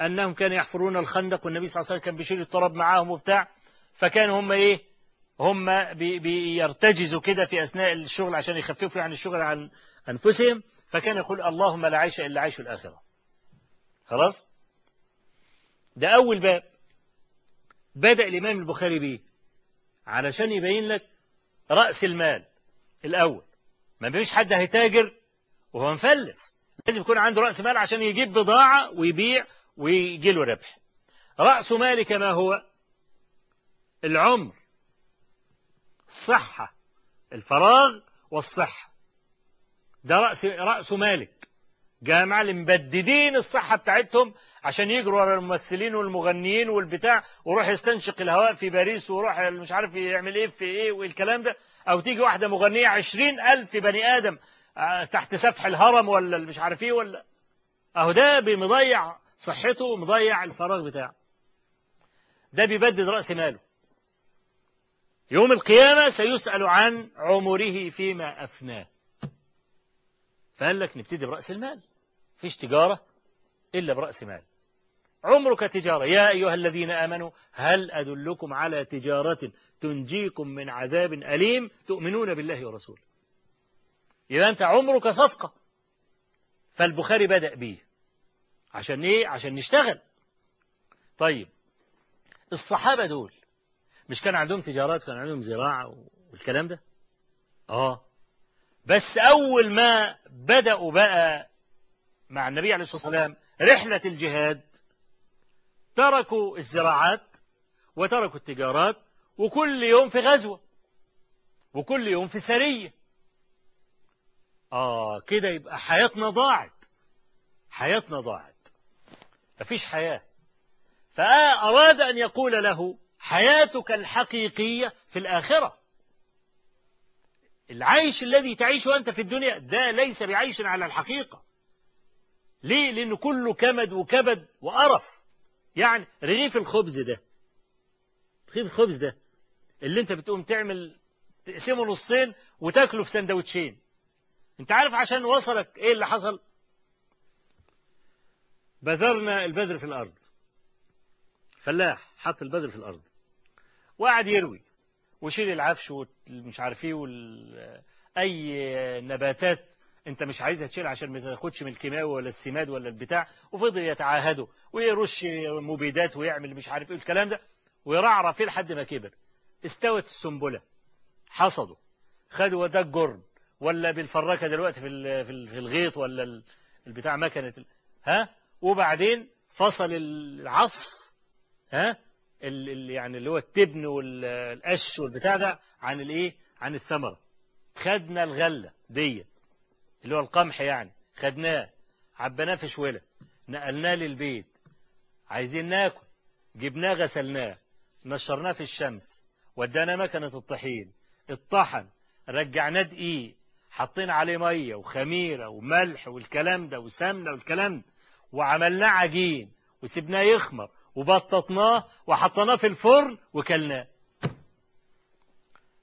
أنهم كانوا يحفرون الخندق والنبي صلى الله عليه وسلم كان بيشيل التراب معاهم وبتاع فكانوا هم إيه؟ هم بي بيرتجزوا كده في أثناء الشغل عشان يخففوا عن الشغل عن أنفسهم فكان يقول اللهم لا عيش إلا عيش الآخرة. خلاص؟ ده أول باب. بدأ الإمام البخاري بيه. علشان يبين لك رأس المال. الأول ما فيش حد هيتاجر وهو مفلس. لازم يكون عنده رأس مال عشان يجيب بضاعة ويبيع ويجي له ربح. رأس مالك ما هو؟ العمر. الصحة. الفراغ والصحة. ده رأس رأس مالك. جامعة اللي مبددين الصحة بتاعتهم عشان يجروا ورا الممثلين والمغنيين والبتاع ويروح يستنشق الهواء في باريس ويروح مش عارف يعمل إيه في إيه والكلام ده. أو تيجي واحدة مغنية عشرين ألف بني آدم تحت سفح الهرم ولا مش عارف إيه ولا. أهو ده بمضيع صحته ومضيع الفراغ بتاعه. ده بيبدد رأس ماله. يوم القيامة سيسأل عن عمره فيما أفناه. فقال لك نبتدي برأس المال. فيش تجارة إلا برأس مال. عمرك تجارة. يا أيها الذين آمنوا هل أدلكم على تجارة تنجيكم من عذاب أليم تؤمنون بالله ورسوله؟ يبقى أنت عمرك صفقة. فالبخاري بدأ بيه. عشان إيه؟ عشان نشتغل. طيب الصحابة دول مش كان عندهم تجارات كان عندهم زراعة والكلام ده؟ آه. بس أول ما بدأوا بقى مع النبي عليه الصلاة والسلام رحلة الجهاد تركوا الزراعات وتركوا التجارات وكل يوم في غزوة وكل يوم في سرية. آه كده يبقى حياتنا ضاعت حياتنا ضاعت. مفيش حياة. فأراد أن يقول له حياتك الحقيقية في الآخرة. العيش الذي تعيشه أنت في الدنيا ده ليس بعيش على الحقيقة. ليه؟ لأنه كله كمد وكبد وقرف. يعني رغيف الخبز ده رغيف الخبز ده اللي أنت بتقوم تعمل تقسمه نصين وتاكله في سندوتشين. أنت عارف عشان وصلك إيه اللي حصل؟ بذرنا البذر في الأرض. فلاح حط البذر في الأرض. وقعد يروي. وشيل العفش ومش عارف إيه وال... اي نباتات انت مش عايزها تشيل عشان ما تاخدش من الكيماوي ولا السماد ولا البتاع وفضل يتعاهدوا ويرش مبيدات ويعمل مش عارف إيه الكلام ده ويرعرع فيه لحد ما كبر. استوت السنبلة. حصدوا. خدوا ده الجرن. ولا بالفراكه دلوقتي في في الغيط ولا البتاع مكنه ها؟ وبعدين فصل العصف ها؟ ال يعني اللي هو التبن والقش والبتاع ده عن الايه؟ عن الثمرة. خدنا الغلة ديت اللي هو القمح يعني خدناه عبناه في شوله نقلناه للبيت عايزين ناكل جبناه غسلناه نشرناه في الشمس ودانا مكنة الطحين الطحن رجعناه دقيق حطينا عليه مية وخميرة وملح والكلام ده وسمنة والكلام ده وعملناه عجين وسبناه يخمر. وبططناه وحطيناه في الفرن وكلناه.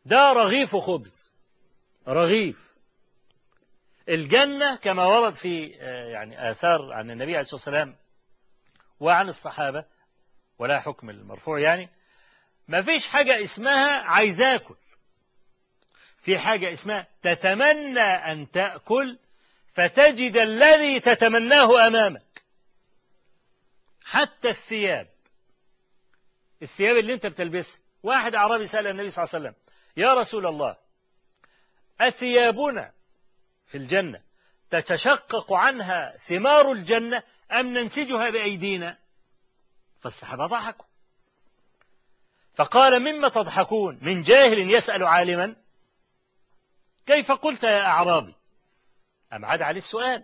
ده رغيف خبز رغيف. الجنة كما ورد في يعني آثار عن النبي عليه الصلاة والسلام وعن الصحابة ولا حكم المرفوع يعني. ما فيش حاجة اسمها عايز آكل. في حاجة اسمها تتمنى أن تأكل فتجد الذي تتمناه أمامك. حتى الثياب. الثياب اللي انت بتلبسها. واحد أعرابي سأل النبي صلى الله عليه وسلم يا رسول الله أثيابنا في الجنة تتشقق عنها ثمار الجنة أم ننسجها بأيدينا؟ فالصحابة ضحكوا. فقال مما تضحكون؟ من جاهل يسأل عالما؟ كيف قلت يا أعرابي؟ أم عاد عليه السؤال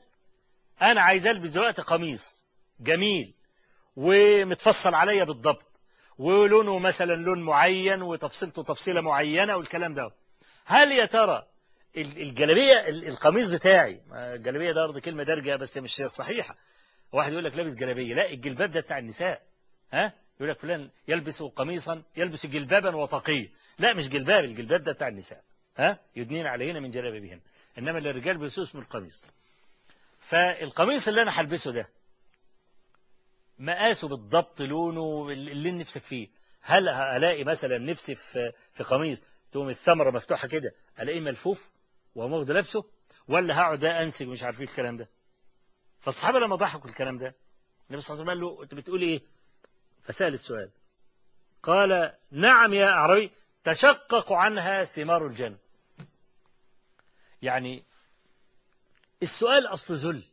أنا عايز ألبس دلوقتي قميص جميل ومتفصل عليا بالضبط. ولونه مثلا لون معين وتفصيلته تفصيلة معينة والكلام ده. هل يا ترى الجلابية القميص بتاعي الجلابية ده أرض كلمة درجة بس مش صحيحة واحد يقول لك لابس جلابية لا الجلباب ده بتاع النساء. ها؟ يقول لك فلان يلبس قميصا يلبس جلبابا وطاقيا لا مش جلباب الجلباب ده بتاع النساء. ها؟ يدنين عليهن من جلابيبهن. إنما الرجال بيلبسوا اسم القميص. فالقميص اللي أنا هلبسه ده مقاسه بالضبط لونه اللي نفسك فيه. هل ألاقي مثلا نفسي في في قميص تقوم الثمرة مفتوحة كده ألاقيه ملفوف وماخد لابسه؟ ولا هقعد انسج مش عارف إيه الكلام ده؟ فالصحابة لما ضحكوا الكلام ده النبي صلى الله عليه وسلم قال له أنت بتقول إيه؟ فسأل السؤال. قال نعم يا أعرابي تشقق عنها ثمار الجنة. يعني السؤال أصله ذل.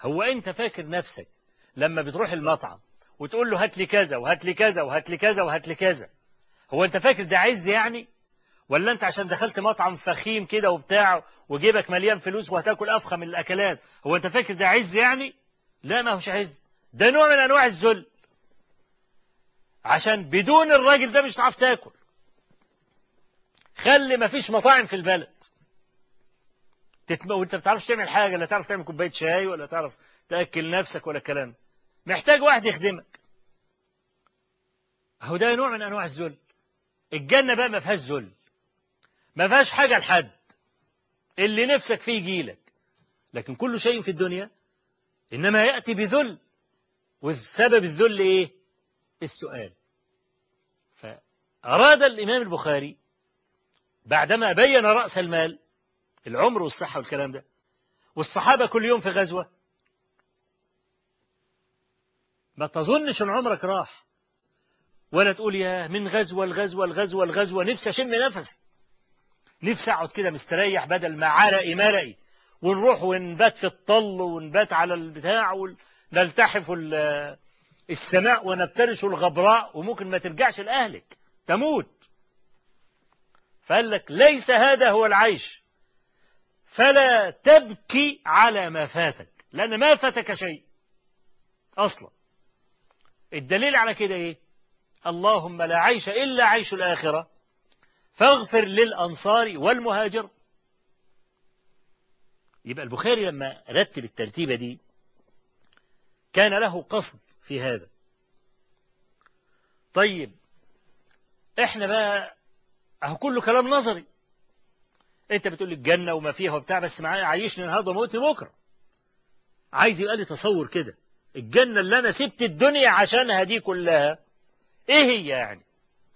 هو أنت فاكر نفسك لما بتروح المطعم وتقول له هات لي كذا وهات لي كذا وهات لي كذا وهات لي كذا. هو أنت فاكر ده عز يعني؟ ولا أنت عشان دخلت مطعم فخيم كده وبتاع وجيبك مليان فلوس وهتاكل أفخم من الأكلات هو أنت فاكر ده عز يعني؟ لا ما هوش عز. ده نوع من أنواع الذل. عشان بدون الراجل ده مش هتعرف تاكل. خلي ما فيش مطاعم في البلد. تتم... وانت ما بتعرفش تعمل حاجة لا تعرف تعمل كوباية شاي ولا تعرف تأكل نفسك ولا الكلام محتاج واحد يخدمك. أهو ده نوع من أنواع الذل. الجنة بقى ما فيهاش ذل. ما فيهاش حاجة لحد. اللي نفسك فيه يجيلك لكن كل شيء في الدنيا إنما يأتي بذل. والسبب الذل إيه؟ السؤال. فأراد الإمام البخاري بعدما بين رأس المال العمر والصحة والكلام ده والصحابة كل يوم في غزوة ما تظنش إن عمرك راح. ولا تقول يا من غزوة الغزوة الغزوة الغزوة نفسي أشم نفسي. نفسي أقعد كده مستريح بدل ما عرقي مرقي. ونروح ونبات في الطل ونبات على البتاع ونلتحف السماء ونفترش الغبراء وممكن ما ترجعش لأهلك. تموت. فقال لك ليس هذا هو العيش. فلا تبكي على ما فاتك لأن ما فاتك شيء أصلا. الدليل على كده إيه؟ اللهم لا عيش إلا عيش الآخرة فاغفر للأنصار والمهاجر. يبقى البخاري لما رتب الترتيبة دي كان له قصد في هذا. طيب إحنا بقى أهو كله كلام نظري. أنت بتقول لي الجنة وما فيها وبتاع بس معايا عايشني النهارده وموتني بكرة. عايز يبقى لي تصور كده. الجنة اللي أنا سبت الدنيا عشانها دي كلها. إيه هي يعني؟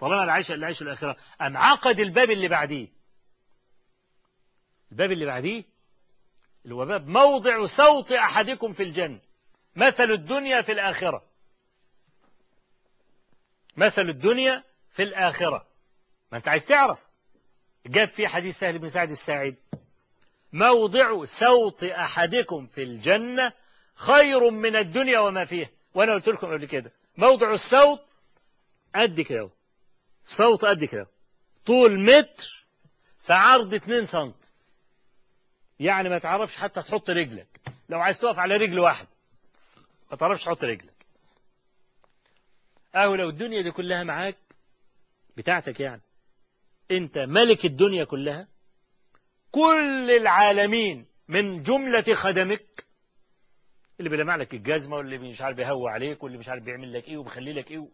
طالما العيش اللي عيش الآخرة. أم عقد الباب اللي بعديه؟ الباب اللي بعديه؟ اللي هو باب موضع صوت أحدكم في الجنة. مثل الدنيا في الآخرة. مثل الدنيا في الآخرة. ما أنت عايز تعرف. جاب في حديث سهل بن سعد الساعد موضع صوت أحدكم في الجنة خير من الدنيا وما فيها. وأنا قلت لكم قبل كده موضع الصوت قد كده صوت قد كده طول متر في عرض 2 سم يعني ما تعرفش حتى تحط رجلك. لو عايز تقف على رجل واحدة ما تعرفش تحط رجلك. أو لو الدنيا دي كلها معاك بتاعتك يعني أنت ملك الدنيا كلها كل العالمين من جملة خدمك اللي بيلمع لك الجزمة واللي مش عارف بيهوى عليك واللي مش عارف بيعمل لك إيه وبيخلي لك إيه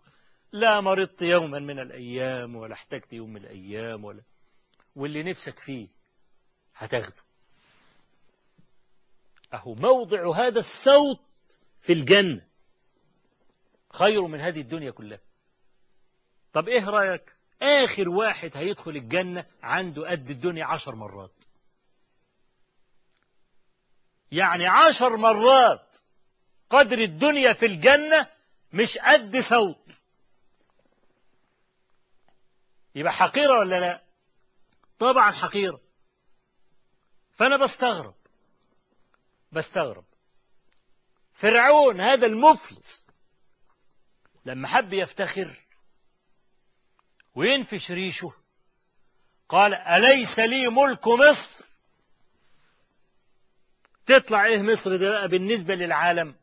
لا مرضت يوما من الأيام ولا احتجت يوم من الأيام ولا واللي نفسك فيه هتاخده. أهو موضع هذا الصوت في الجنة. خير من هذه الدنيا كلها. طب إيه رأيك؟ آخر واحد هيدخل الجنة عنده قد الدنيا عشر مرات. يعني عشر مرات قدر الدنيا في الجنة مش قد صوت يبقى حقيرة ولا لا؟ طبعا حقيرة. فأنا بستغرب. بستغرب. فرعون هذا المفلس لما حب يفتخر وينفش ريشه قال أليس لي ملك مصر؟ تطلع إيه مصر ده بقى بالنسبة للعالم؟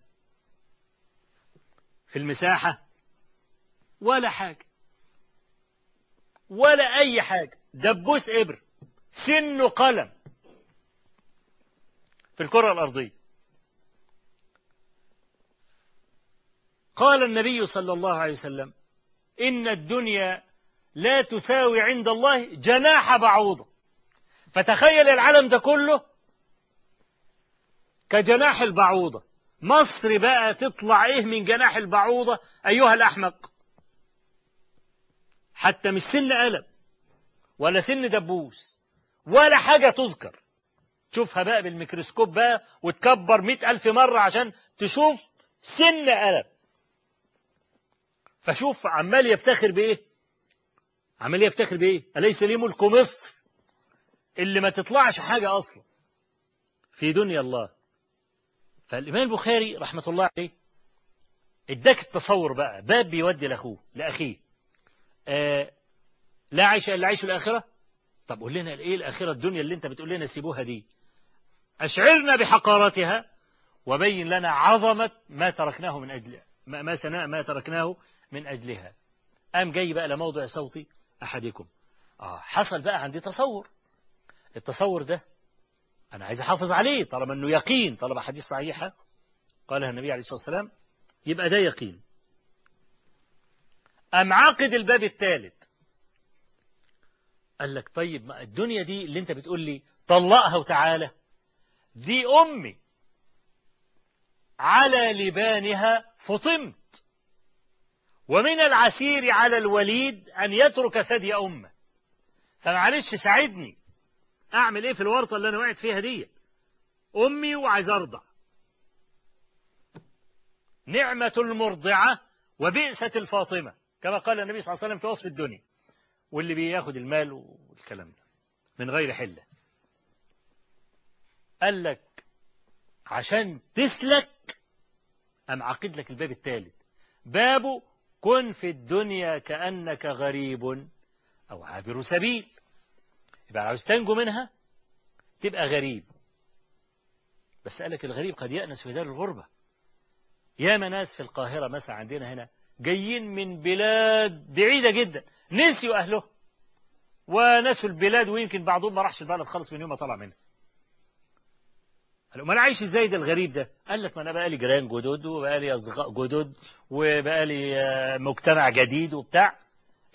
في المساحة ولا حاجة ولا أي حاجة. دبوس إبر سن قلم في الكرة الأرضية. قال النبي صلى الله عليه وسلم إن الدنيا لا تساوي عند الله جناح بعوضة. فتخيل العالم ده كله كجناح البعوضة. مصر بقى تطلع إيه من جناح البعوضة؟ أيها الأحمق. حتى مش سن قلم ولا سن دبوس ولا حاجة تذكر. تشوفها بقى بالميكروسكوب بقى وتكبر مئة ألف مرة عشان تشوف سن قلم. فشوف عمال يفتخر بإيه؟ عمال يفتخر بإيه؟ أليس لي ملك مصر؟ اللي ما تطلعش حاجة أصلا. في دنيا الله. فالإمام البخاري رحمة الله عليه اداك التصور بقى باب بيودي لأخوه لأخيه. آه لا عيش إلا عيش الآخرة؟ طب قول لنا إيه الآخرة الدنيا اللي أنت بتقول لنا سيبوها دي؟ أشعرنا بحقارتها وبين لنا عظمة ما تركناه من أجل ما, ما سناء ما تركناه من أجلها. قام جاي بقى لموضع صوت أحدكم. آه حصل بقى عندي تصور. التصور ده أنا عايز أحافظ عليه طالما أنه يقين طالما حديث صحيحة قالها النبي عليه الصلاة والسلام يبقى ده يقين. أم عاقد الباب الثالث؟ قال لك طيب ما الدنيا دي اللي أنت بتقول لي طلقها وتعالى. دي أمي على لبانها فطمت. ومن العسير على الوليد أن يترك ثدي أمه. فمعلش ساعدني. أعمل إيه في الورطة اللي أنا وقعت فيها دي أمي وعايز أرضع نعمة المرضعة وبئسة الفاطمة. كما قال النبي صلى الله عليه وسلم في وصف الدنيا. واللي بياخد المال والكلام ده. من غير حلة. قال لك عشان تسلك أم عقد لك الباب الثالث بابه كن في الدنيا كأنك غريب أو عابر سبيل. يبقى عاوز تنجو منها تبقى غريب. بس قالك الغريب قد يأنس في دار الغربة. يا ناس في القاهرة مثلا عندنا هنا جايين من بلاد بعيدة جدا نسيوا أهله. ونسوا البلاد ويمكن بعضهم ما راحش البلد خالص من يوم ما طلع منها. قالوا ما أنا عايش إزاي ده الغريب ده؟ قال لك ما أنا بقى لي جيران جدد وبقى لي اصدقاء جدد وبقى لي مجتمع جديد وبتاع.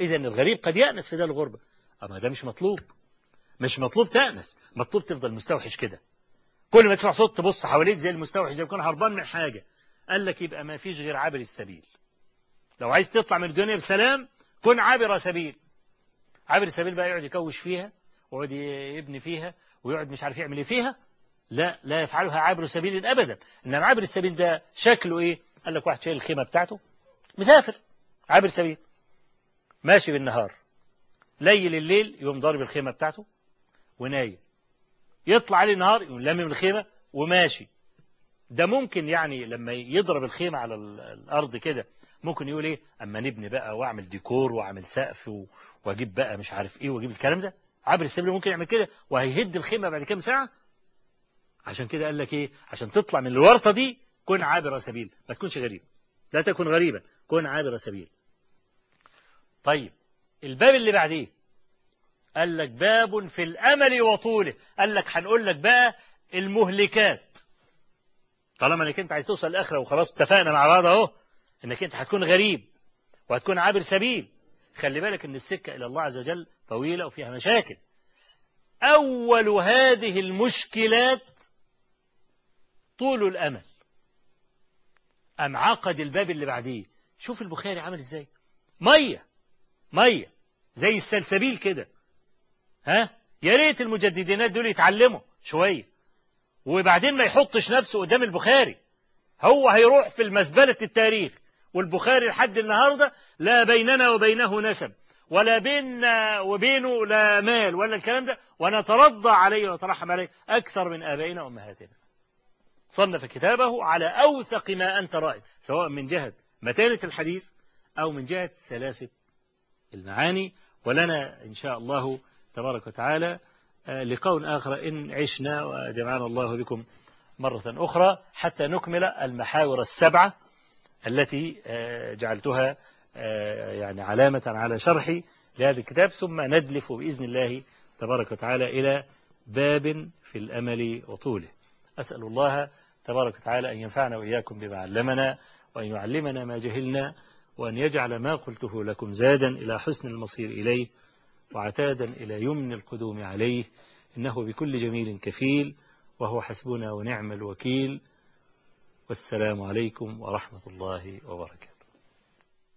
اذا الغريب قد يأنس في ده الغربة. أما ده مش مطلوب. مش مطلوب تأنس مطلوب تفضل مستوحش كده. كل ما تسمع صوت تبص حواليك زي المستوحش زي يكون هربان من حاجة. قال لك يبقى ما فيش غير عابر السبيل. لو عايز تطلع من الدنيا بسلام كن عابر سبيل. عابر السبيل بقى يقعد يكوش فيها ويقعد يبني فيها ويقعد مش عارف يعمل إيه فيها. لا لا يفعلها عابر سبيل ابدا. إنما عابر السبيل ده شكله إيه؟ قال لك واحد شايل الخيمة بتاعته مسافر. عابر سبيل. ماشي بالنهار. ليل الليل يقوم ضارب الخيمة بتاعته. ونايم. يطلع عليه النهار يقوم لامم الخيمة وماشي. ده ممكن يعني لما يضرب الخيمة على الأرض كده ممكن يقول إيه؟ أما نبني بقى وأعمل ديكور وأعمل سقف وأجيب بقى مش عارف إيه وأجيب الكلام ده. عابر السبيل ممكن يعمل كده وهيهد الخيمة بعد كام ساعة. عشان كده قال لك إيه؟ عشان تطلع من الورطة دي كن عابر سبيل ما تكونش غريب. لا تكن غريبا كن عابر سبيل. طيب الباب اللي بعديه قال لك باب في الأمل وطوله. قال لك هنقول لك بقى المهلكات. طالما إنك أنت عايز توصل الاخره وخلاص اتفقنا مع بعض أهو إنك أنت هتكون غريب وهتكون عابر سبيل. خلي بالك إن السكة إلى الله عز وجل طويلة وفيها مشاكل. أول هذه المشكلات طول الأمل. أم عقد الباب اللي بعديه؟ شوف البخاري عامل إزاي. مية. مية. زي السلسبيل كده. ها؟ يا ريت المجددينات دول يتعلموا شوية. وبعدين ما يحطش نفسه قدام البخاري. هو هيروح في المزبلة التاريخ والبخاري لحد النهاردة لا بيننا وبينه نسب ولا بيننا وبينه لا مال ولا الكلام ده. ونترضى عليه ونترحم عليه أكثر من آبائنا وأمهاتنا. صنف كتابه على أوثق ما أنت رائد سواء من جهة متانة الحديث أو من جهة سلاسة المعاني. ولنا إن شاء الله تبارك وتعالى لقول آخر إن عشنا وجمعنا الله بكم مرة أخرى حتى نكمل المحاور السبعة التي جعلتها يعني علامة على شرحي لهذا الكتاب. ثم ندلف بإذن الله تبارك وتعالى إلى باب في الأمل وطوله. أسأل الله تبارك وتعالى أن ينفعنا وإياكم بما علمنا وأن يعلمنا ما جهلنا وأن يجعل ما قلته لكم زادا إلى حسن المصير إليه. وعتادا إلى يمن القدوم عليه إنه بكل جميل كفيل وهو حسبنا ونعم الوكيل والسلام عليكم ورحمة الله وبركاته.